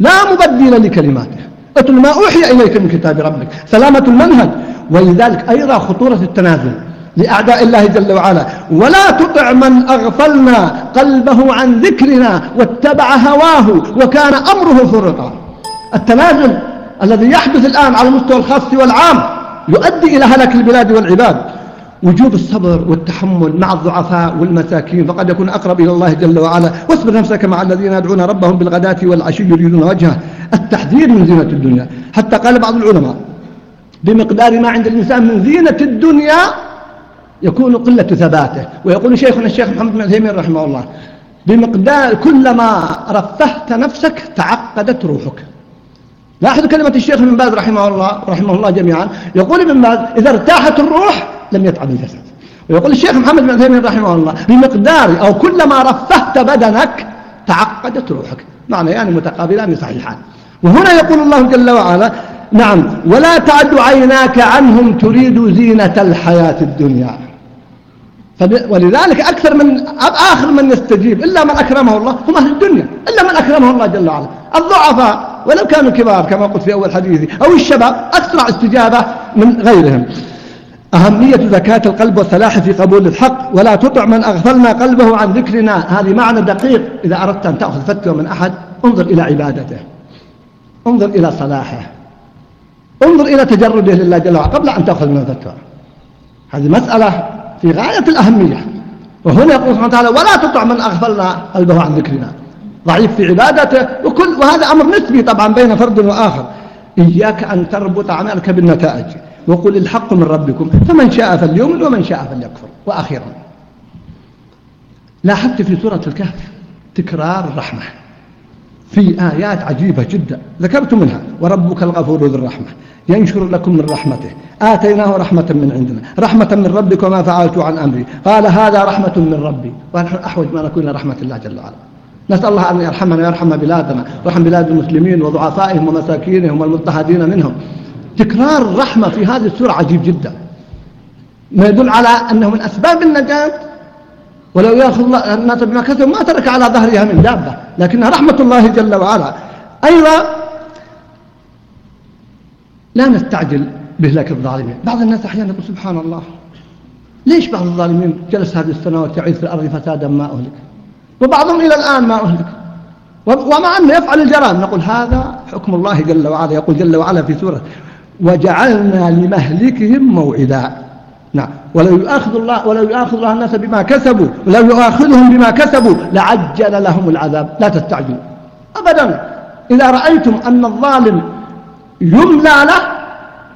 S1: لا مبدل لكلماته. اتل ما أوحي إليك من كتاب ربك. سلامة المنهج. ولذلك أيضا خطورة التنازل لأعداء الله جل وعلا. ولا تطع من أغفلنا قلبه عن ذكرنا واتبع هواه وكان أمره فرطا. التنازل الذي يحدث الآن على المستوى الخاص والعام يؤدي إلى هلك البلاد والعباد. وجوب الصبر والتحمل مع الضعفاء والمساكين فقد يكون أقرب إلى الله جل وعلا. واصبر نفسك مع الذين يدعون ربهم بالغداة والعشي يريدون وجهه. التحذير من زينة الدنيا. حتى قال بعض العلماء بمقدار ما عند الإنسان من زينة الدنيا يكون قلة ثباته. ويقول شيخنا الشيخ محمد بن عثيمين رحمه الله بمقدار كلما رفهت نفسك تعقدت روحك. لاحظوا كلمة الشيخ ابن باز رحمه الله رحمه الله جميعا. يقول ابن باز إذا ارتاحت الروح لم يتعب الجسد. ويقول الشيخ محمد بن عثيمين رحمه الله بمقدار أو كلما رفهت بدنك تعقدت روحك. معنى يعني متقابلان صحيحان. وهنا يقول الله جل وعلا نعم ولا تعد عيناك عنهم تريد زينة الحياة الدنيا. ولذلك أكثر من آخر من يستجيب إلا من أكرمه الله هم أهل الدنيا إلا من أكرمه الله جل وعلا. الضعفاء ولو كانوا كبار كما قلت في أول حديثي أو الشباب أسرع استجابة من غيرهم. أهمية زكاة القلب والصلاح في قبول الحق ولا تطع من أغفلنا قلبه عن ذكرنا. هذه معنى دقيق. إذا أردت أن تأخذ فتوى من أحد انظر إلى عبادته. انظر إلى صلاحه. انظر إلى تجرده لله جل وعلا قبل أن تأخذ من الفتوى. هذه مسألة في غاية الأهمية. وهنا يقول سبحانه وتعالى ولا تطع من أغفلنا قلبه عن ذكرنا. ضعيف في عبادته وكل وهذا أمر نسبي طبعا بين فرد وآخر. إياك أن تربط عملك بالنتائج وقل الحق من ربكم فمن شاء فليؤمن ومن شاء فليكفر. وأخيرا لاحظت في سورة الكهف تكرار الرحمة. في آيات عجيبة جدا ذكرت منها وربك الغفور ذو الرحمة ينشر لكم من رحمته آتيناه رحمة من عندنا رحمة من ربك وما فعلت عن أمري قال هذا رحمة من ربي. ونحن أحوج ما نكون رحمة الله جل وعلا. نسأل الله أن يرحمنا ويرحم بلادنا ويرحم بلاد المسلمين وضعفائهم ومساكينهم والمضطهدين منهم. تكرار الرحمة في هذه السورة عجيب جدا. ما يدل على أنه من أسباب النجاة. ولو يأخذ الناس بما كسبوا ما ترك على ظهرها من دابة لكنها رحمة الله جل وعلا. أيضا لا نستعجل بهلاك الظالمين. بعض الناس أحيانا يقول سبحان الله ليش بعض الظالمين جلس هذه السنوات يعيث في الأرض فسادا ما أهلك وبعضهم إلى الآن ما أهلك. ومع أنه يفعل الجرائم نقول هذا حكم الله جل وعلا. يقول جل وعلا في سورة وجعلنا لمهلكهم موعدا. نعم. ولو يؤاخذ الله ولو يؤاخذ الله الناس بما كسبوا ولو يؤاخذهم بما كسبوا لعجل لهم العذاب. لا تستعجلوا. أبدا. إذا رأيتم أن الظالم يملى له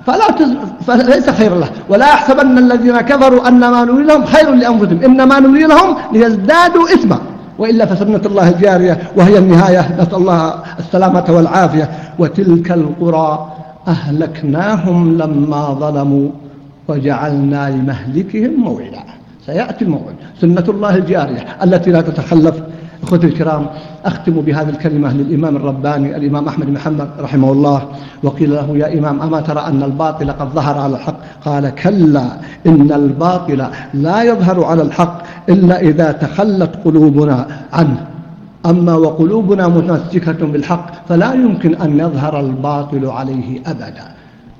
S1: فلا تز... فليس خير له. ولا يحسبن الذين كفروا أن ما نري لهم خير لأنفسهم. إنما نري لهم ليزدادوا إثما. وإلا فسنة الله الجارية وهي النهاية. نسأل الله السلامة والعافية. وتلك القرى أهلكناهم لما ظلموا وجعلنا لمهلكهم موعدا. سيأتي الموعد. سنة الله الجارية التي لا تتخلف أخوتي الكرام أختم بهذه الكلمة للإمام الرباني الإمام أحمد حنبل رحمه الله وقيل له يا إمام أما ترى أن الباطل قد ظهر على الحق؟ قال كلا إن الباطل لا يظهر على الحق إلا إذا تخلت قلوبنا عنه. أما وقلوبنا متمسكة بالحق فلا يمكن أن يظهر الباطل عليه أبدا.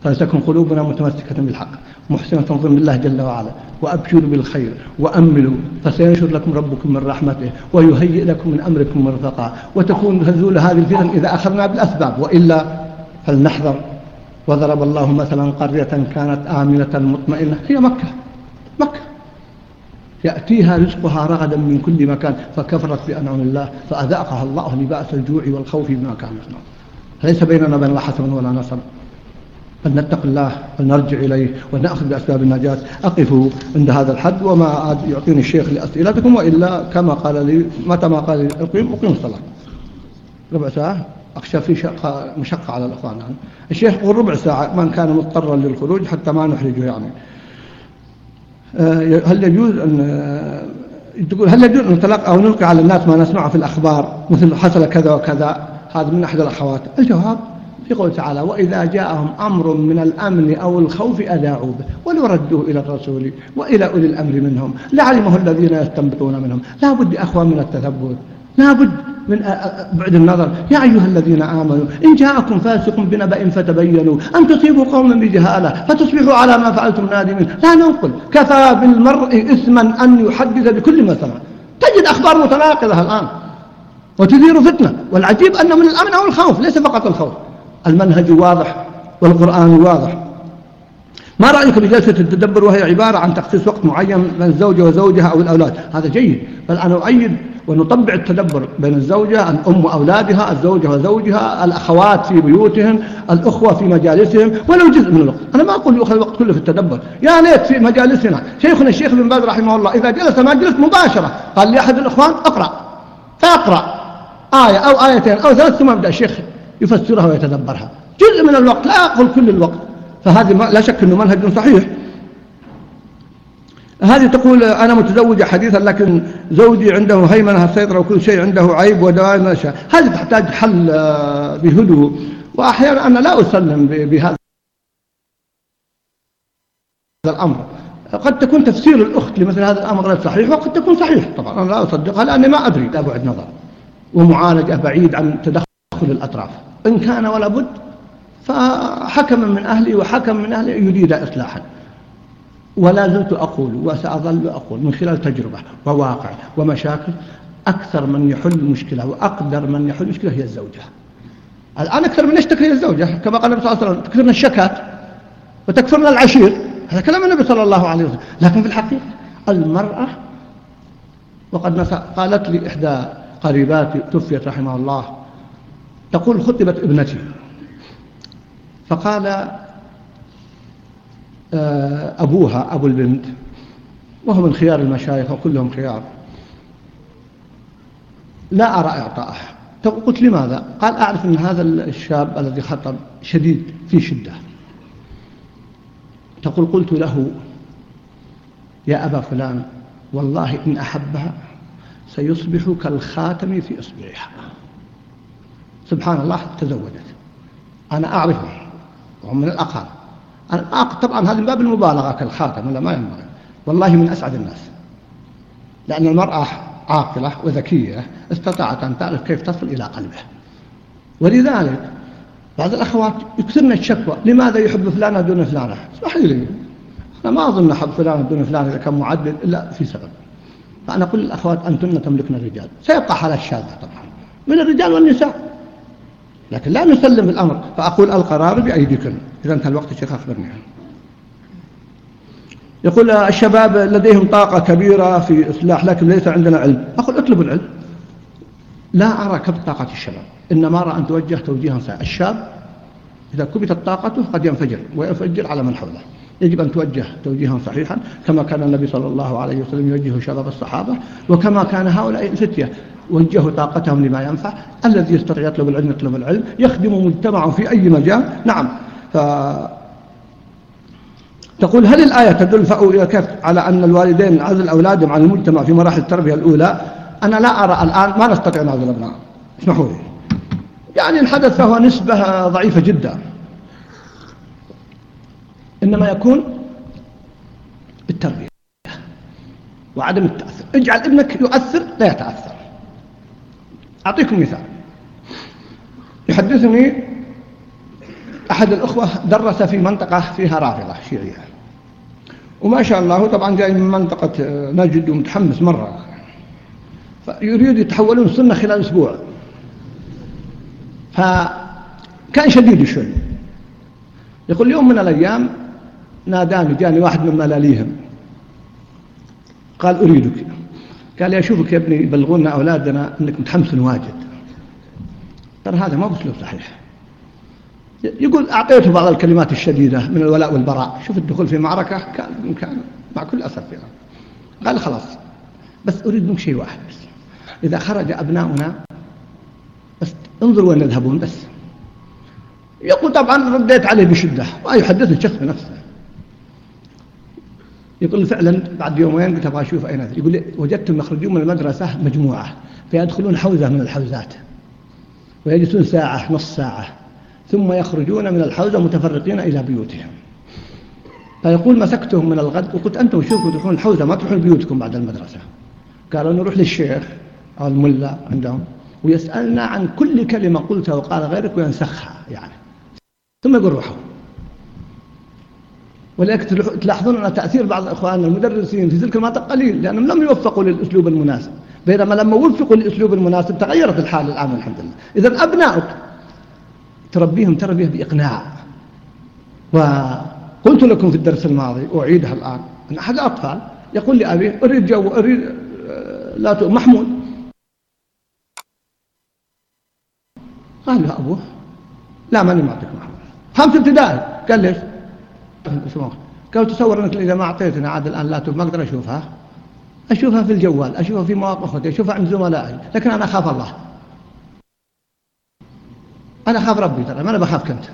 S1: فلتكن قلوبنا متمسكة بالحق. محسنة تنظم بالله جل وعلا. وأبشروا بالخير وأملوا فسينشر لكم ربكم من رحمته ويهيئ لكم من أمركم مرفقا وتكون هزول هذه الفتن إذا أخذنا بالأسباب. وإلا فلنحذر. وضرب الله مثلا قرية كانت آمنة مطمئنة. هي مكة. مكة. يأتيها رزقها رغدا من كل مكان. فكفرت بأنعم الله. فأذاقها الله لباس الجوع والخوف بما يصنعون ليس بيننا وبين الله حسن ولا نصر فلنتق الله ونرجع إليه ونأخذ بأسباب النجاة. أقفوا عند هذا الحد وما يعطيني الشيخ لأسئلتكم وإلا كما قال لي متى ما قال لي أقيم أقيم الصلاة. ربع ساعة؟ أخشى في شقة مشقة على الأخوان يعني. الشيخ يقول ربع ساعة من كان مضطرا للخروج حتى ما نحرجه يعني. آه، هل يجوز أن آه، تقول هل يجوز أن نتلقى أو نلقي على الناس ما نسمعه في الأخبار؟ مثل حصل كذا وكذا. هذا من أحد الأخوات. الجواب في قول تعالى وإذا جاءهم أمر من الأمن أو الخوف أذاعوا به ولو ردوه إلى الرسول وإلى أولي الأمر منهم. لعلمه الذين يستنبطون منهم. لا بد أخوة من التثبت. لا بد من بعد النظر. يا أيها الذين آمنوا إن جاءكم فاسق بنبأ فتبينوا. أن تصيبوا قوما بجهالة فتصبحوا على ما فعلتم نادمين. لا ننقل. كفى بالمرء إثما أن يحدث بكل ما سمع. تجد أخبار متناقضة الآن وتثير فتنة. والعجيب أنه من الأمن أو الخوف ليس فقط الخوف. المنهج واضح والقرآن واضح. ما رأيك بجلسة التدبر وهي عبارة عن تخصيص وقت معين بين الزوجة وزوجها أو الأولاد؟ هذا جيد. بل أنا أؤيد ونطبع التدبر بين الزوجة الأم وأولادها الزوجة وزوجها الأخوات في بيوتهن الأخوة في مجالسهم ولو جزء من الوقت. أنا ما أقول يؤخذ الوقت كله في التدبر. يا ليت في مجالسنا. شيخنا الشيخ بن باز رحمه الله إذا جلس ما جلس مباشرة قال لأحد الإخوان اقرأ. فاقرأ. آية أو آيتين أو ثلاث ثم يبدأ الشيخ يفسرها ويتدبرها. جزء من الوقت لا أقول كل الوقت. فهذه لا شك أنه منهج صحيح. هذه تقول أنا متزوجة حديثا لكن زوجي عنده هيمنة السيطرة وكل شيء عنده عيب ودوائم هذه تحتاج حل آه، بهدوء. وأحيانا أنا لا أسلم بهذا الأمر. قد تكون تفسير الأخت لمثل هذا الأمر غير صحيح وقد تكون صحيح طبعا. أنا لا أصدقها لأني ما أدري لا بعد نظر. ومعالجة بعيد عن تدخل الأطراف. إن كان ولا بد فحكم من أهلي وحكم من أهلي يريد إصلاحا. ولا زلت أقول وسأظل أقول من خلال تجربة وواقع ومشاكل أكثر من يحل مشكلة وأقدر من يحل مشكلة هي الزوجة. الآن أكثر من يشتكي هي الزوجة كما قال النبي صلى الله عليه وسلم تكثرنا الشكات وتكثرنا العشير. هذا كلام النبي صلى الله عليه وسلم. لكن في الحقيقة المرأة وقد قالت لي إحدى قريباتي توفيت رحمه الله تقول خطبت ابنتي. فقال آه، أبوها أبو البنت وهو من خيار المشايخ وكلهم خيار. لا أرى إعطاءه قلت لماذا؟ قال أعرف أن هذا الشاب الذي خطب شديد في شدة. تقول قلت له يا أبا فلان والله إن أحبها سيصبح كالخاتم في إصبعها. سبحان الله تزوجت. أنا أعرفه وهم من الأقارب. أنا طبعا هذا من باب المبالغة كالخاتم ولا ما ينبغي. والله من أسعد الناس. لأن المرأة عاقلة وذكية استطاعت أن تعرف كيف تصل إلى قلبه ولذلك بعض الأخوات يكثرن الشكوى لماذا يحب فلانة دون فلانة؟ لي. أنا ما أظن أحب فلانة دون فلانة إذا كان معدل إلا في سبب. فأنا أقول للأخوات أنتن تملكن الرجال. سيبقى حالات شاذة طبعا. من الرجال والنساء. لكن لا نسلم الأمر فأقول القرار بأيديكم. إذا انتهى الوقت الشيخ أخبرني عنه. يقول الشباب لديهم طاقة كبيرة في إصلاح لكن ليس عندنا علم. أقول اطلبوا العلم. لا أرى كبت طاقة الشباب. إنما أرى أن توجه توجيها صحيح الشاب إذا كبتت طاقته قد ينفجر وينفجر على من حوله. يجب أن توجه توجيها صحيحا كما كان النبي صلى الله عليه وسلم يوجه شباب الصحابة وكما كان هؤلاء الفتية. وجهوا طاقتهم لما ينفع الذي يستطيع يطلب العلم يطلب العلم يخدم مجتمعه في أي مجال. نعم. ف... تقول هل الآية تدل كيف على أن الوالدين عزل أولادهم عن المجتمع في مراحل التربية الأولى؟ أنا لا أرى الآن ما نستطيع نعزل الأبناء اسمحوا لي. يعني الحدث فهو نسبة ضعيفة جدا. إنما يكون بالتربية وعدم التأثر. اجعل ابنك يؤثر لا يتأثر. أعطيكم مثال. يحدثني أحد الأخوة درس في منطقة فيها رافضة شيعية. وما شاء الله طبعا جاي من منطقة نجد ومتحمس مرة. فيريد يتحولون السنة خلال أسبوع. فكان شديد شوي يقول يوم من الأيام ناداني جاني واحد من ملاليهم. قال أريدك. قال لي أشوفك يا ابني يبلغونا أولادنا أنك متحمس واجد. ترى هذا ما بسلوب صحيح. يقول أعطيته بعض الكلمات الشديدة من الولاء والبراء. شوف الدخول في معركة كان, كان مع كل أسف فيها. قال خلاص بس أريد منك شيء واحد. بس إذا خرج أبناؤنا بس انظروا وين يذهبون بس. يقول طبعا رديت عليه بشدة. ويحدثني الشخص بنفسه. يقول فعلا بعد يومين قلت أبغى أشوف أين يقول لي وجدتهم يخرجون من المدرسة مجموعة فيدخلون حوزة من الحوزات ويجلسون ساعة نص ساعة ثم يخرجون من الحوزة متفرقين إلى بيوتهم. فيقول مسكتهم من الغد وقلت أنتم شوفوا تروحون الحوزة؟ ما تروحون بيوتكم بعد المدرسة. قالوا نروح للشيخ أو الملا عندهم ويسألنا عن كل كلمة قلتها وقال غيرك وينسخها يعني. ثم يقول روحوا. ولذلك تلاحظون أن تأثير بعض إخواننا المدرسين في تلك المناطق قليل لأنهم لم يوفقوا للأسلوب المناسب بينما لما وفقوا للأسلوب المناسب تغيرت الحال الآن الحمد لله. إذا أبنائك تربيهم تربية بإقناع. قلت لكم في الدرس الماضي وأعيدها الآن أن أحد الأطفال يقول لأبيه أريد جو أريد آه، لا محمود. قال له أبوه لا ماني معطيك محمود. خمس ابتدائي. قال ليش؟ قال تصور أنك إذا ما أعطيتنا عاد الآن لا ما أقدر أشوفها. أشوفها في الجوال أشوفها في مواقع أخرى أشوفها عند زملائي. لكن أنا أخاف الله. أنا أخاف ربي ترى ما أنا بخافك أنت.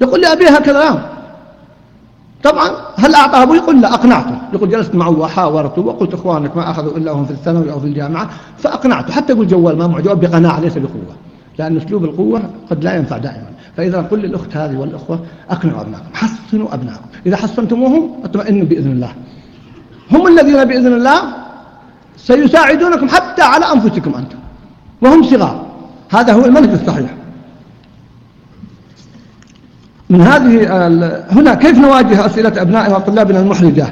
S1: يقول لي أبي هكذا. طبعا هل أعطاه أبوي؟ يقول لا أقنعته. يقول جلست معه وحاورته وقلت إخوانك ما أخذوا إلا هم في الثانوي أو في الجامعة فأقنعته. حتى يقول جوال ما معجب بقناعة ليس بقوة. لأن أسلوب القوة قد لا ينفع دائما. فإذا قل للأخت هذه والأخوة أقنعوا أبنائكم حصنوا أبنائكم إذا حصنتموهم أطمئنوا بإذن الله. هم الذين بإذن الله سيساعدونكم حتى على أنفسكم أنتم وهم صغار. هذا هو المنهج الصحيح. من هذه هنا كيف نواجه أسئلة أبنائنا وطلابنا المحرجة؟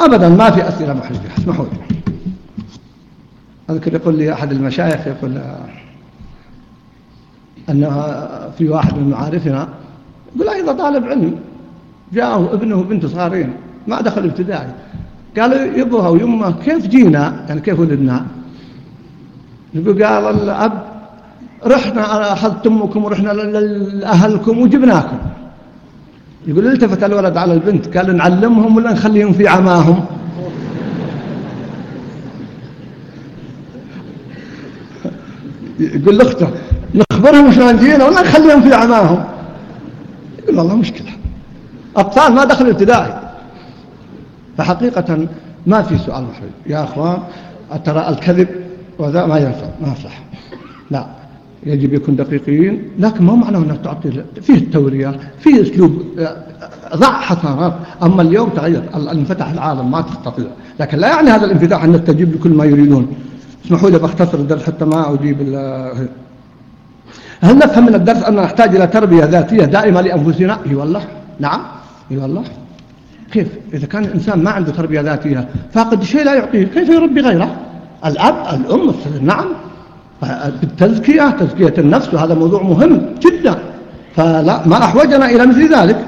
S1: أبدا ما في أسئلة محرجة اسمحوا لي. أذكر يقول لي أحد المشايخ يقول أن في واحد من معارفنا يقول أيضا طالب علم جاءه ابنه وبنته صغارين ما دخل ابتدائي. قال يبوها ويمه كيف جينا؟ يعني كيف ولدنا؟ يقول قال الأب رحنا أخذت أمكم ورحنا لأهلكم وجبناكم. يقول التفت الولد على البنت قال نعلمهم ولا نخليهم في عماهم؟ [laughs] يقول لأخته نخبرهم شلون جينا ولا نخليهم في عماهم يقول والله مشكلة أطفال ما دخلوا ابتدائي. فحقيقة ما في سؤال محرج يا أخوان ترى الكذب وذا ما ينفع ما يصح لا يجب يكون دقيقين لكن ما معنى أنك تعطي فيه التورية فيه أسلوب ضع حسنات أما اليوم تغير انفتح العالم ما تستطيع. لكن لا يعني هذا الانفتاح أن تجيب لكل ما يريدون. اسمحوا لي بختصر الدرس حتى ما أجيب هل نفهم من الدرس أن نحتاج إلى تربية ذاتية دائمة لأنفسنا؟ أي والله. نعم. أي والله. كيف؟ إذا كان الإنسان ما عنده تربية ذاتية فاقد شيء لا يعطيه. كيف يربي غيره؟ الأب الأم نعم. بالتزكية تزكية النفس. وهذا موضوع مهم جدا. فلا ما أحوجنا إلى مثل ذلك.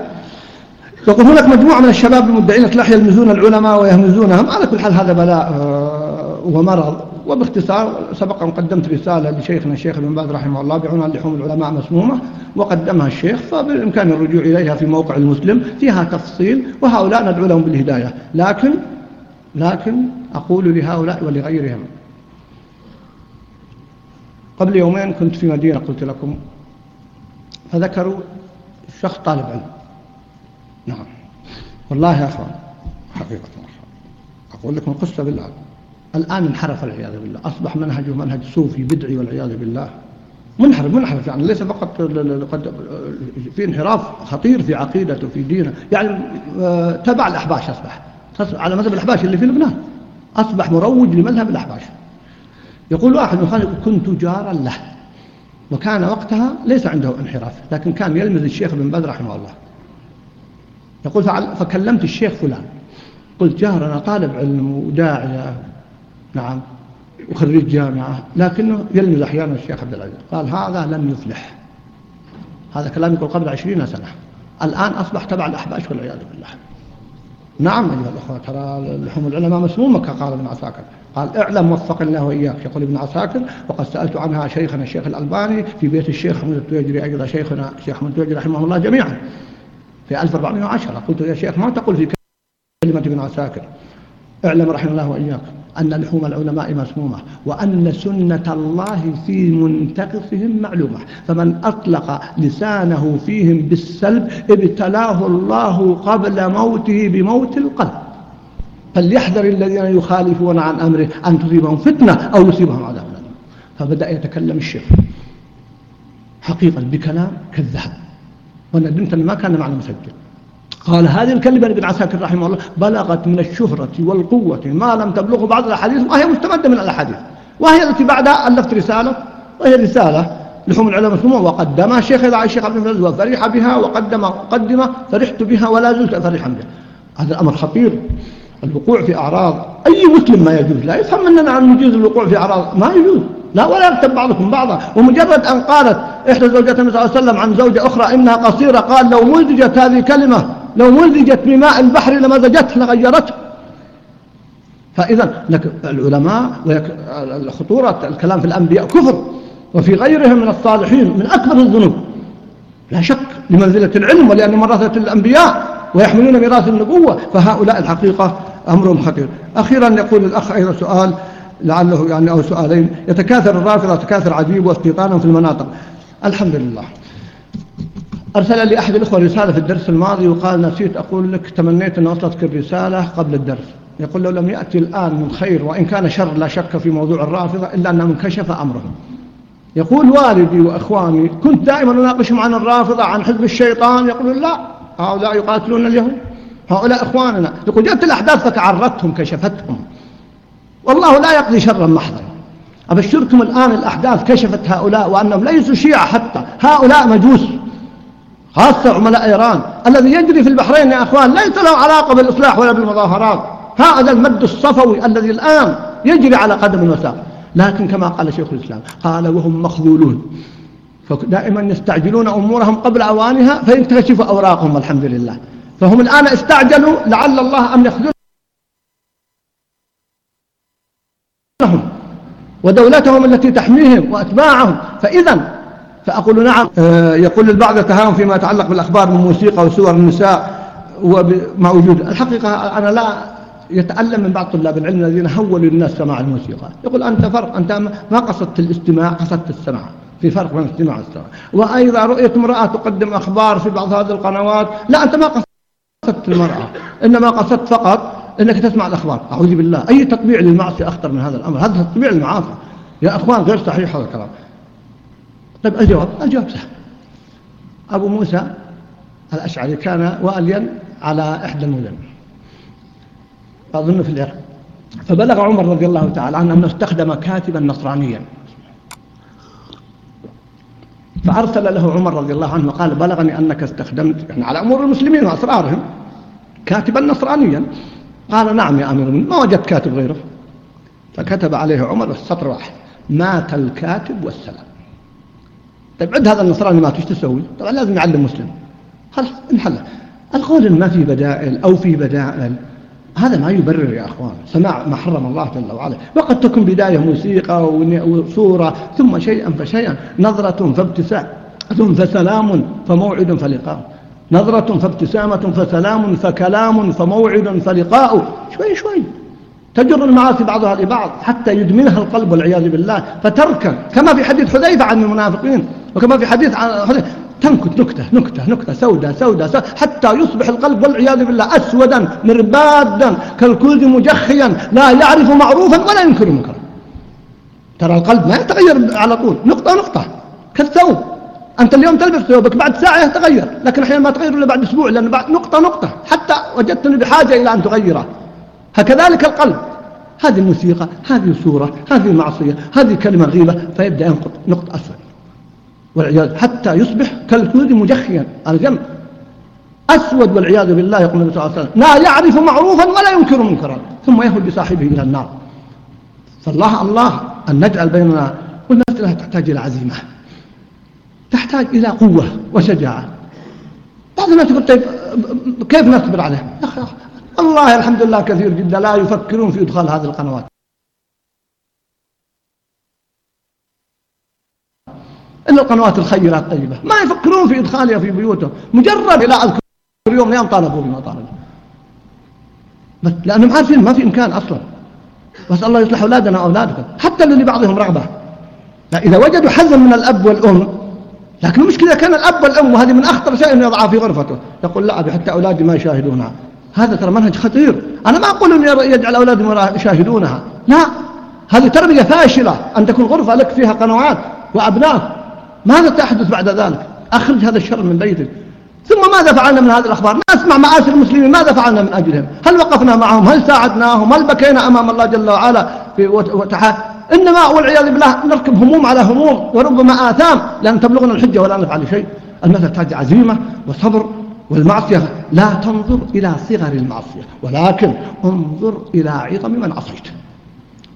S1: يقول هناك مجموعة من الشباب المدعين السلاح يلمزون العلماء ويهمزونهم. على كل حال هذا بلاء آه، ومرض. وباختصار سبق أن قدمت رسالة لشيخنا الشيخ ابن باز رحمه الله بعنوان لحوم العلماء مسمومة وقدمها الشيخ فبالإمكان الرجوع إليها في موقع المسلم فيها تفصيل وهؤلاء ندعو لهم بالهداية. لكن لكن أقول لهؤلاء ولغيرهم قبل يومين كنت في مدينة قلت لكم فذكروا شخص طالب علم. نعم. والله يا أخوان حقيقة. أقول لكم قصة بالله. الآن انحرف العياذ بالله. أصبح منهجه منهج صوفي بدعي والعياذ بالله. منحرف منحرف يعني ليس فقط في انحراف خطير في عقيدته في دينه. يعني آه، تبع الأحباش أصبح. على مذهب الأحباش اللي في لبنان أصبح مروج لمذهب الأحباش. يقول واحد من كنت جارا له. وكان وقتها ليس عنده انحراف لكن كان يلمز الشيخ بن بدر رحمه الله. يقول فكلمت الشيخ فلان. قلت جارنا طالب علم وداعية. نعم. وخريج جامعة. لكنه يلمز أحيانا الشيخ عبد العزيز. قال هذا لم يفلح هذا كلام يقول قبل عشرين سنة. الآن أصبح تبع الأحباش والعياذ بالله. نعم أيها الأخوة ترى لحوم العلماء مسمومة كقال ابن عساكر. قال اعلم وفق الله وإياك يقول ابن عساكر. وقد سألت عنها شيخنا الشيخ الألباني في بيت الشيخ حمد التويجري أيضا شيخنا الشيخ حمد التويجري رحمه الله جميعا. في 1410 قلت يا شيخ ما تقول في كلمة ابن عساكر. اعلم رحمه الله وإياك. أن لحوم العلماء مسمومة وأن سنة الله في منتقصهم معلومة. فمن أطلق لسانه فيهم بالسلب ابتلاه الله قبل موته بموت القلب. فليحذر الذين يخالفون عن أمره أن تصيبهم فتنة أو يصيبهم عذاب فبدأ يتكلم الشيخ حقيقة بكلام كالذهب. وندمت أن ما كان معنا مسجل. قال هذه الكلمة ابن عساكر رحمه الله بلغت من الشهرة والقوة ما لم تبلغه بعض الأحاديث وهي مستمدة من الأحاديث. وهي التي بعدها ألفت رسالة وهي رسالة لحوم العلماء مسمومة وقدمها الشيخ إذا الشيخ عبد العزيز وفرح بها وقدم مقدمة فرحت بها ولا زلت فرحا بها. هذا الأمر خطير. الوقوع في أعراض أي مسلم ما يجوز؟ لا يفهم أننا نجوز الوقوع في أعراض ما يجوز. لا ولا يكتب بعضكم بعضا. ومجرد أن قالت إحدى زوجات النبي صلى الله عليه وسلم عن زوجة أخرى إنها قصيرة قال لو مزجت هذه كلمة لو مزجت بماء البحر لمزجته لغيرته. فإذا العلماء خطورة الكلام في الأنبياء كفر وفي غيرهم من الصالحين من أكبر الذنوب. لا شك لمنزلة العلم ولأن مرثة الأنبياء ويحملون ميراث النبوة فهؤلاء الحقيقة أمرهم خطير. أخيرا يقول الأخ أيضا سؤال لعله يعني أو سؤالين. يتكاثر الرافضة تكاثر عجيب واستيطانا في المناطق. الحمد لله. أرسل لي أحد الأخوة رسالة في الدرس الماضي وقال نسيت أقول لك تمنيت أن وصلتك الرسالة قبل الدرس. يقول لو لم يأتي الآن من خير وإن كان شر لا شك في موضوع الرافضة إلا أنه انكشف أمرهم يقول والدي وأخواني كنت دائما أناقشهم عن الرافضة عن حزب الشيطان. يقولون لا هؤلاء يقاتلون اليهود. هؤلاء إخواننا. يقول جاءت الأحداث فكعرتهم كشفتهم. والله لا يقضي شرا محضا. أبشركم الآن الأحداث كشفت هؤلاء وأنهم ليسوا شيعة حتى. هؤلاء مجوس. خاصة عملاء إيران الذي يجري في البحرين يا أخوان ليس له علاقة بالإصلاح ولا بالمظاهرات. هذا المد الصفوي الذي الآن يجري على قدم وساق لكن كما قال شيخ الإسلام قال وهم مخذولون. فدائما يستعجلون أمورهم قبل أوانها فينتكشف أوراقهم الحمد لله. فهم الآن استعجلوا لعل الله أن يخذلهم. ودولتهم التي تحميهم وأتباعهم. فإذا فأقول نعم. آه، يقول البعض يتهاون فيما يتعلق بالأخبار من موسيقى وصور النساء وما وجود. الحقيقة أنا لا يتألم من بعض طلاب العلم الذين هولوا الناس سماع الموسيقى. يقول أنت فرق أنت ما قصدت الاستماع قصدت السماع. في فرق بين الاستماع والسماع. وأيضا رؤية امرأة تقدم أخبار في بعض هذه القنوات. لا أنت ما قصدت المرأة. إنما قصدت فقط أنك تسمع الأخبار. أعوذ بالله. أي تطبيع للمعصية أخطر من هذا الأمر؟ هذا تطبيع للمعاصي. يا أخوان غير صحيح هذا الكلام. طيب الجواب الجواب سهل. أبو موسى الأشعري كان واليا على إحدى المدن. أظن في العراق. فبلغ عمر رضي الله تعالى عنه أنه استخدم كاتبا نصرانيا. فأرسل له عمر رضي الله عنه وقال بلغني أنك استخدمت يعني على أمور المسلمين وأسرارهم كاتبا نصرانيا. قال نعم يا أمير المؤمنين ما وجدت كاتب غيره. فكتب عليه عمر السطر واحد مات الكاتب والسلام. طيب عد هذا النصراني مات إيش تسوي؟ طبعا لازم يعلم مسلم. خلاص انحل. القول ما في بدائل أو في بدائل هذا ما يبرر يا أخوان. سماع ما حرم الله جل وعلا. وقد تكون بداية موسيقى وصورة ثم شيئا فشيئا. نظرة فابتسام ثم فسلام فموعد فلقاء. نظرة فابتسامة فسلام فكلام فموعد فلقاء. شوي شوي. تجر المعاصي بعضها لبعض حتى يدمنها القلب والعياذ بالله فتركن كما في حديث حذيفة عن المنافقين وكما في حديث عن حذيفة تنكت نكتة نكتة نكتة سوداء سوداء سودة حتى يصبح القلب والعياذ بالله أسودا مربادا كالكلد مجخيا لا يعرف معروفا ولا ينكر منكرا. ترى القلب ما يتغير على طول نقطة نقطة كالثوب. أنت اليوم تلبس ثوبك بعد ساعة يتغير لكن أحيانا ما تغير إلا بعد أسبوع لأن بعد نقطة نقطة. حتى وجدتني بحاجة إلى أن تغيره. هكذلك القلب. هذه الموسيقى هذه صورة هذه معصية هذه كلمة غيبة فيبدأ ينقط نقطة أسود والعياذ حتى يصبح كالكود مجخيا على جنب أسود والعياذ بالله يقول النبي صلى الله عليه وسلم. لا يعرف معروفا ولا ينكر منكرا. ثم يهد بصاحبه إلى النار. فالله الله أن نجعل بيننا. والمسألة تحتاج إلى عزيمة. تحتاج إلى قوة وشجاعة. بعض الناس يقول طيب كيف نصبر عليه الله الحمد لله كثير جدا لا يفكرون في إدخال هذه القنوات. إلا القنوات الخيرة الطيبة. ما يفكرون في إدخالها في بيوتهم. مجرد لا أذكر يوم نيام طالبوا بما طالبوا. بس لأنهم عارفين ما في إمكان أصلا. بس الله يصلح أولادنا وأولادكم. حتى اللي بعضهم رغبة. إذا وجدوا حزم من الأب والأم لكن المشكلة كان الأب والأم وهذه من أخطر شيء أنه يضعها في غرفته. يقول لا أبي حتى أولادي ما يشاهدونها. هذا ترى منهج خطير. أنا ما أقول أن يجعل أولادهم يشاهدونها. لا. هذه تربية فاشلة. أن تكون غرفة لك فيها قنوات وأبناء. ماذا تحدث بعد ذلك؟ أخرج هذا الشر من بيتك. ثم ماذا فعلنا من هذه الأخبار؟ نسمع مآسي المسلمين. ماذا فعلنا من أجلهم؟ هل وقفنا معهم؟ هل ساعدناهم؟ هل بكينا أمام الله جل وعلا في وتحا؟ إنما والعياذ بالله نركب هموم على هموم وربما آثام. لأن تبلغنا الحجة ولا نفعل شيء. المسألة تحتاج عزيمة وصبر والمعصية لا تنظر إلى صغر المعصية ولكن انظر إلى عظم من عصيت.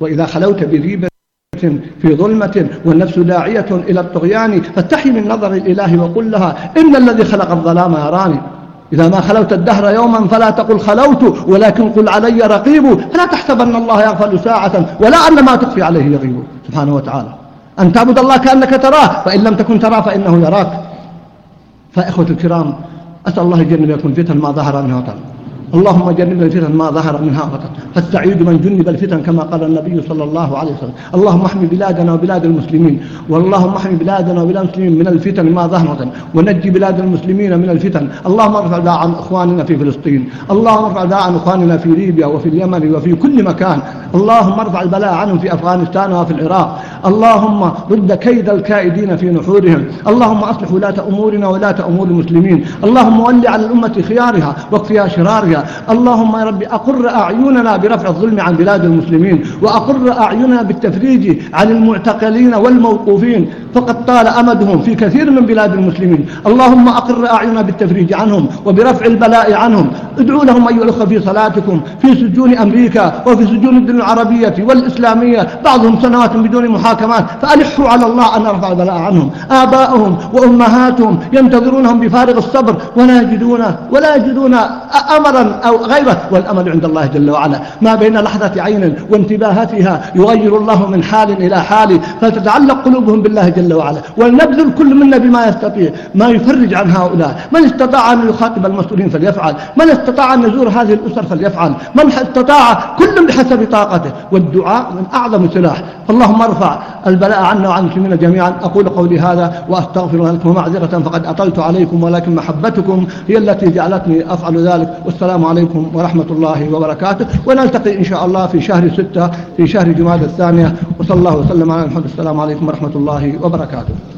S1: وإذا خلوت بريبة في ظلمة والنفس داعية إلى الطغيان فاستحي من نظر الإله وقل لها إن الذي خلق الظلام يراني. إذا ما خلوت الدهر يوما فلا تقل خلوت ولكن قل علي رقيب. فلا تحسبن الله يغفل ساعة ولا أن ما تخفي عليه يغيب. سبحانه وتعالى. أن تعبد الله كأنك تراه فإن لم تكن تراه فإنه يراك. فإخوة الكرام أسأل الله يجنب يكون فتن ما ظهر منها وطن اللهم جنبنا الفتن ما ظهر منها وبطن فالسعيد من جنب الفتن كما قال النبي صلى الله عليه وسلم. اللهم احمي بلادنا وبلاد المسلمين واللهم احمي بلادنا وبلاد المسلمين من الفتن ما ظهر وبطن ونجي بلاد المسلمين من الفتن. اللهم ارفع داع عن إخواننا في فلسطين. اللهم ارفع داع عن إخواننا في ليبيا وفي اليمن وفي كل مكان. اللهم ارفع البلاء عنهم في أفغانستان وفي العراق. اللهم رد كيد الكائدين في نحورهم. اللهم أصلح ولاة أمورنا ولاة أمور المسلمين. اللهم ول على الأمة خيارها واكفيها شرارها. اللهم يا ربي أقر أعيننا برفع الظلم عن بلاد المسلمين وأقر أعيننا بالتفريج عن المعتقلين والموقوفين فقد طال أمدهم في كثير من بلاد المسلمين. اللهم أقر أعيننا بالتفريج عنهم وبرفع البلاء عنهم. ادعوا لهم أيها الأخوة في صلاتكم في سجون أمريكا وفي سجون الدول العربية والإسلامية. بعضهم سنوات بدون محاكمات فألحوا على الله أن يرفع البلاء عنهم. آباؤهم وأمهاتهم ينتظرونهم بفارغ الصبر ولا يجدون ولا يجدون أمرا أو غيره والأمل عند الله جل وعلا. ما بين لحظة عين وانتباهتها يغير الله من حال إلى حال فتتعلق قلوبهم بالله جل وعلا. ولنبذل كل منا بما يستطيع. ما يفرج عن هؤلاء. من استطاع أن يخاطب المسؤولين فليفعل. من استطاع أن يزور هذه الأسر فليفعل. من استطاع كل بحسب طاقته. والدعاء من أعظم سلاح. فاللهم ارفع البلاء عنا وعن المسلمين جميعا. أقول قولي هذا وأستغفر لكم معذرة فقد أطلت عليكم ولكن محبتكم هي التي جعلتني أفعل ذلك. والسلام عليكم ورحمة الله وبركاته. ونلتقي إن شاء الله في شهر ستة في شهر جماد الثانية. وصلى الله وسلم على محمد. السلام عليكم ورحمة الله وبركاته.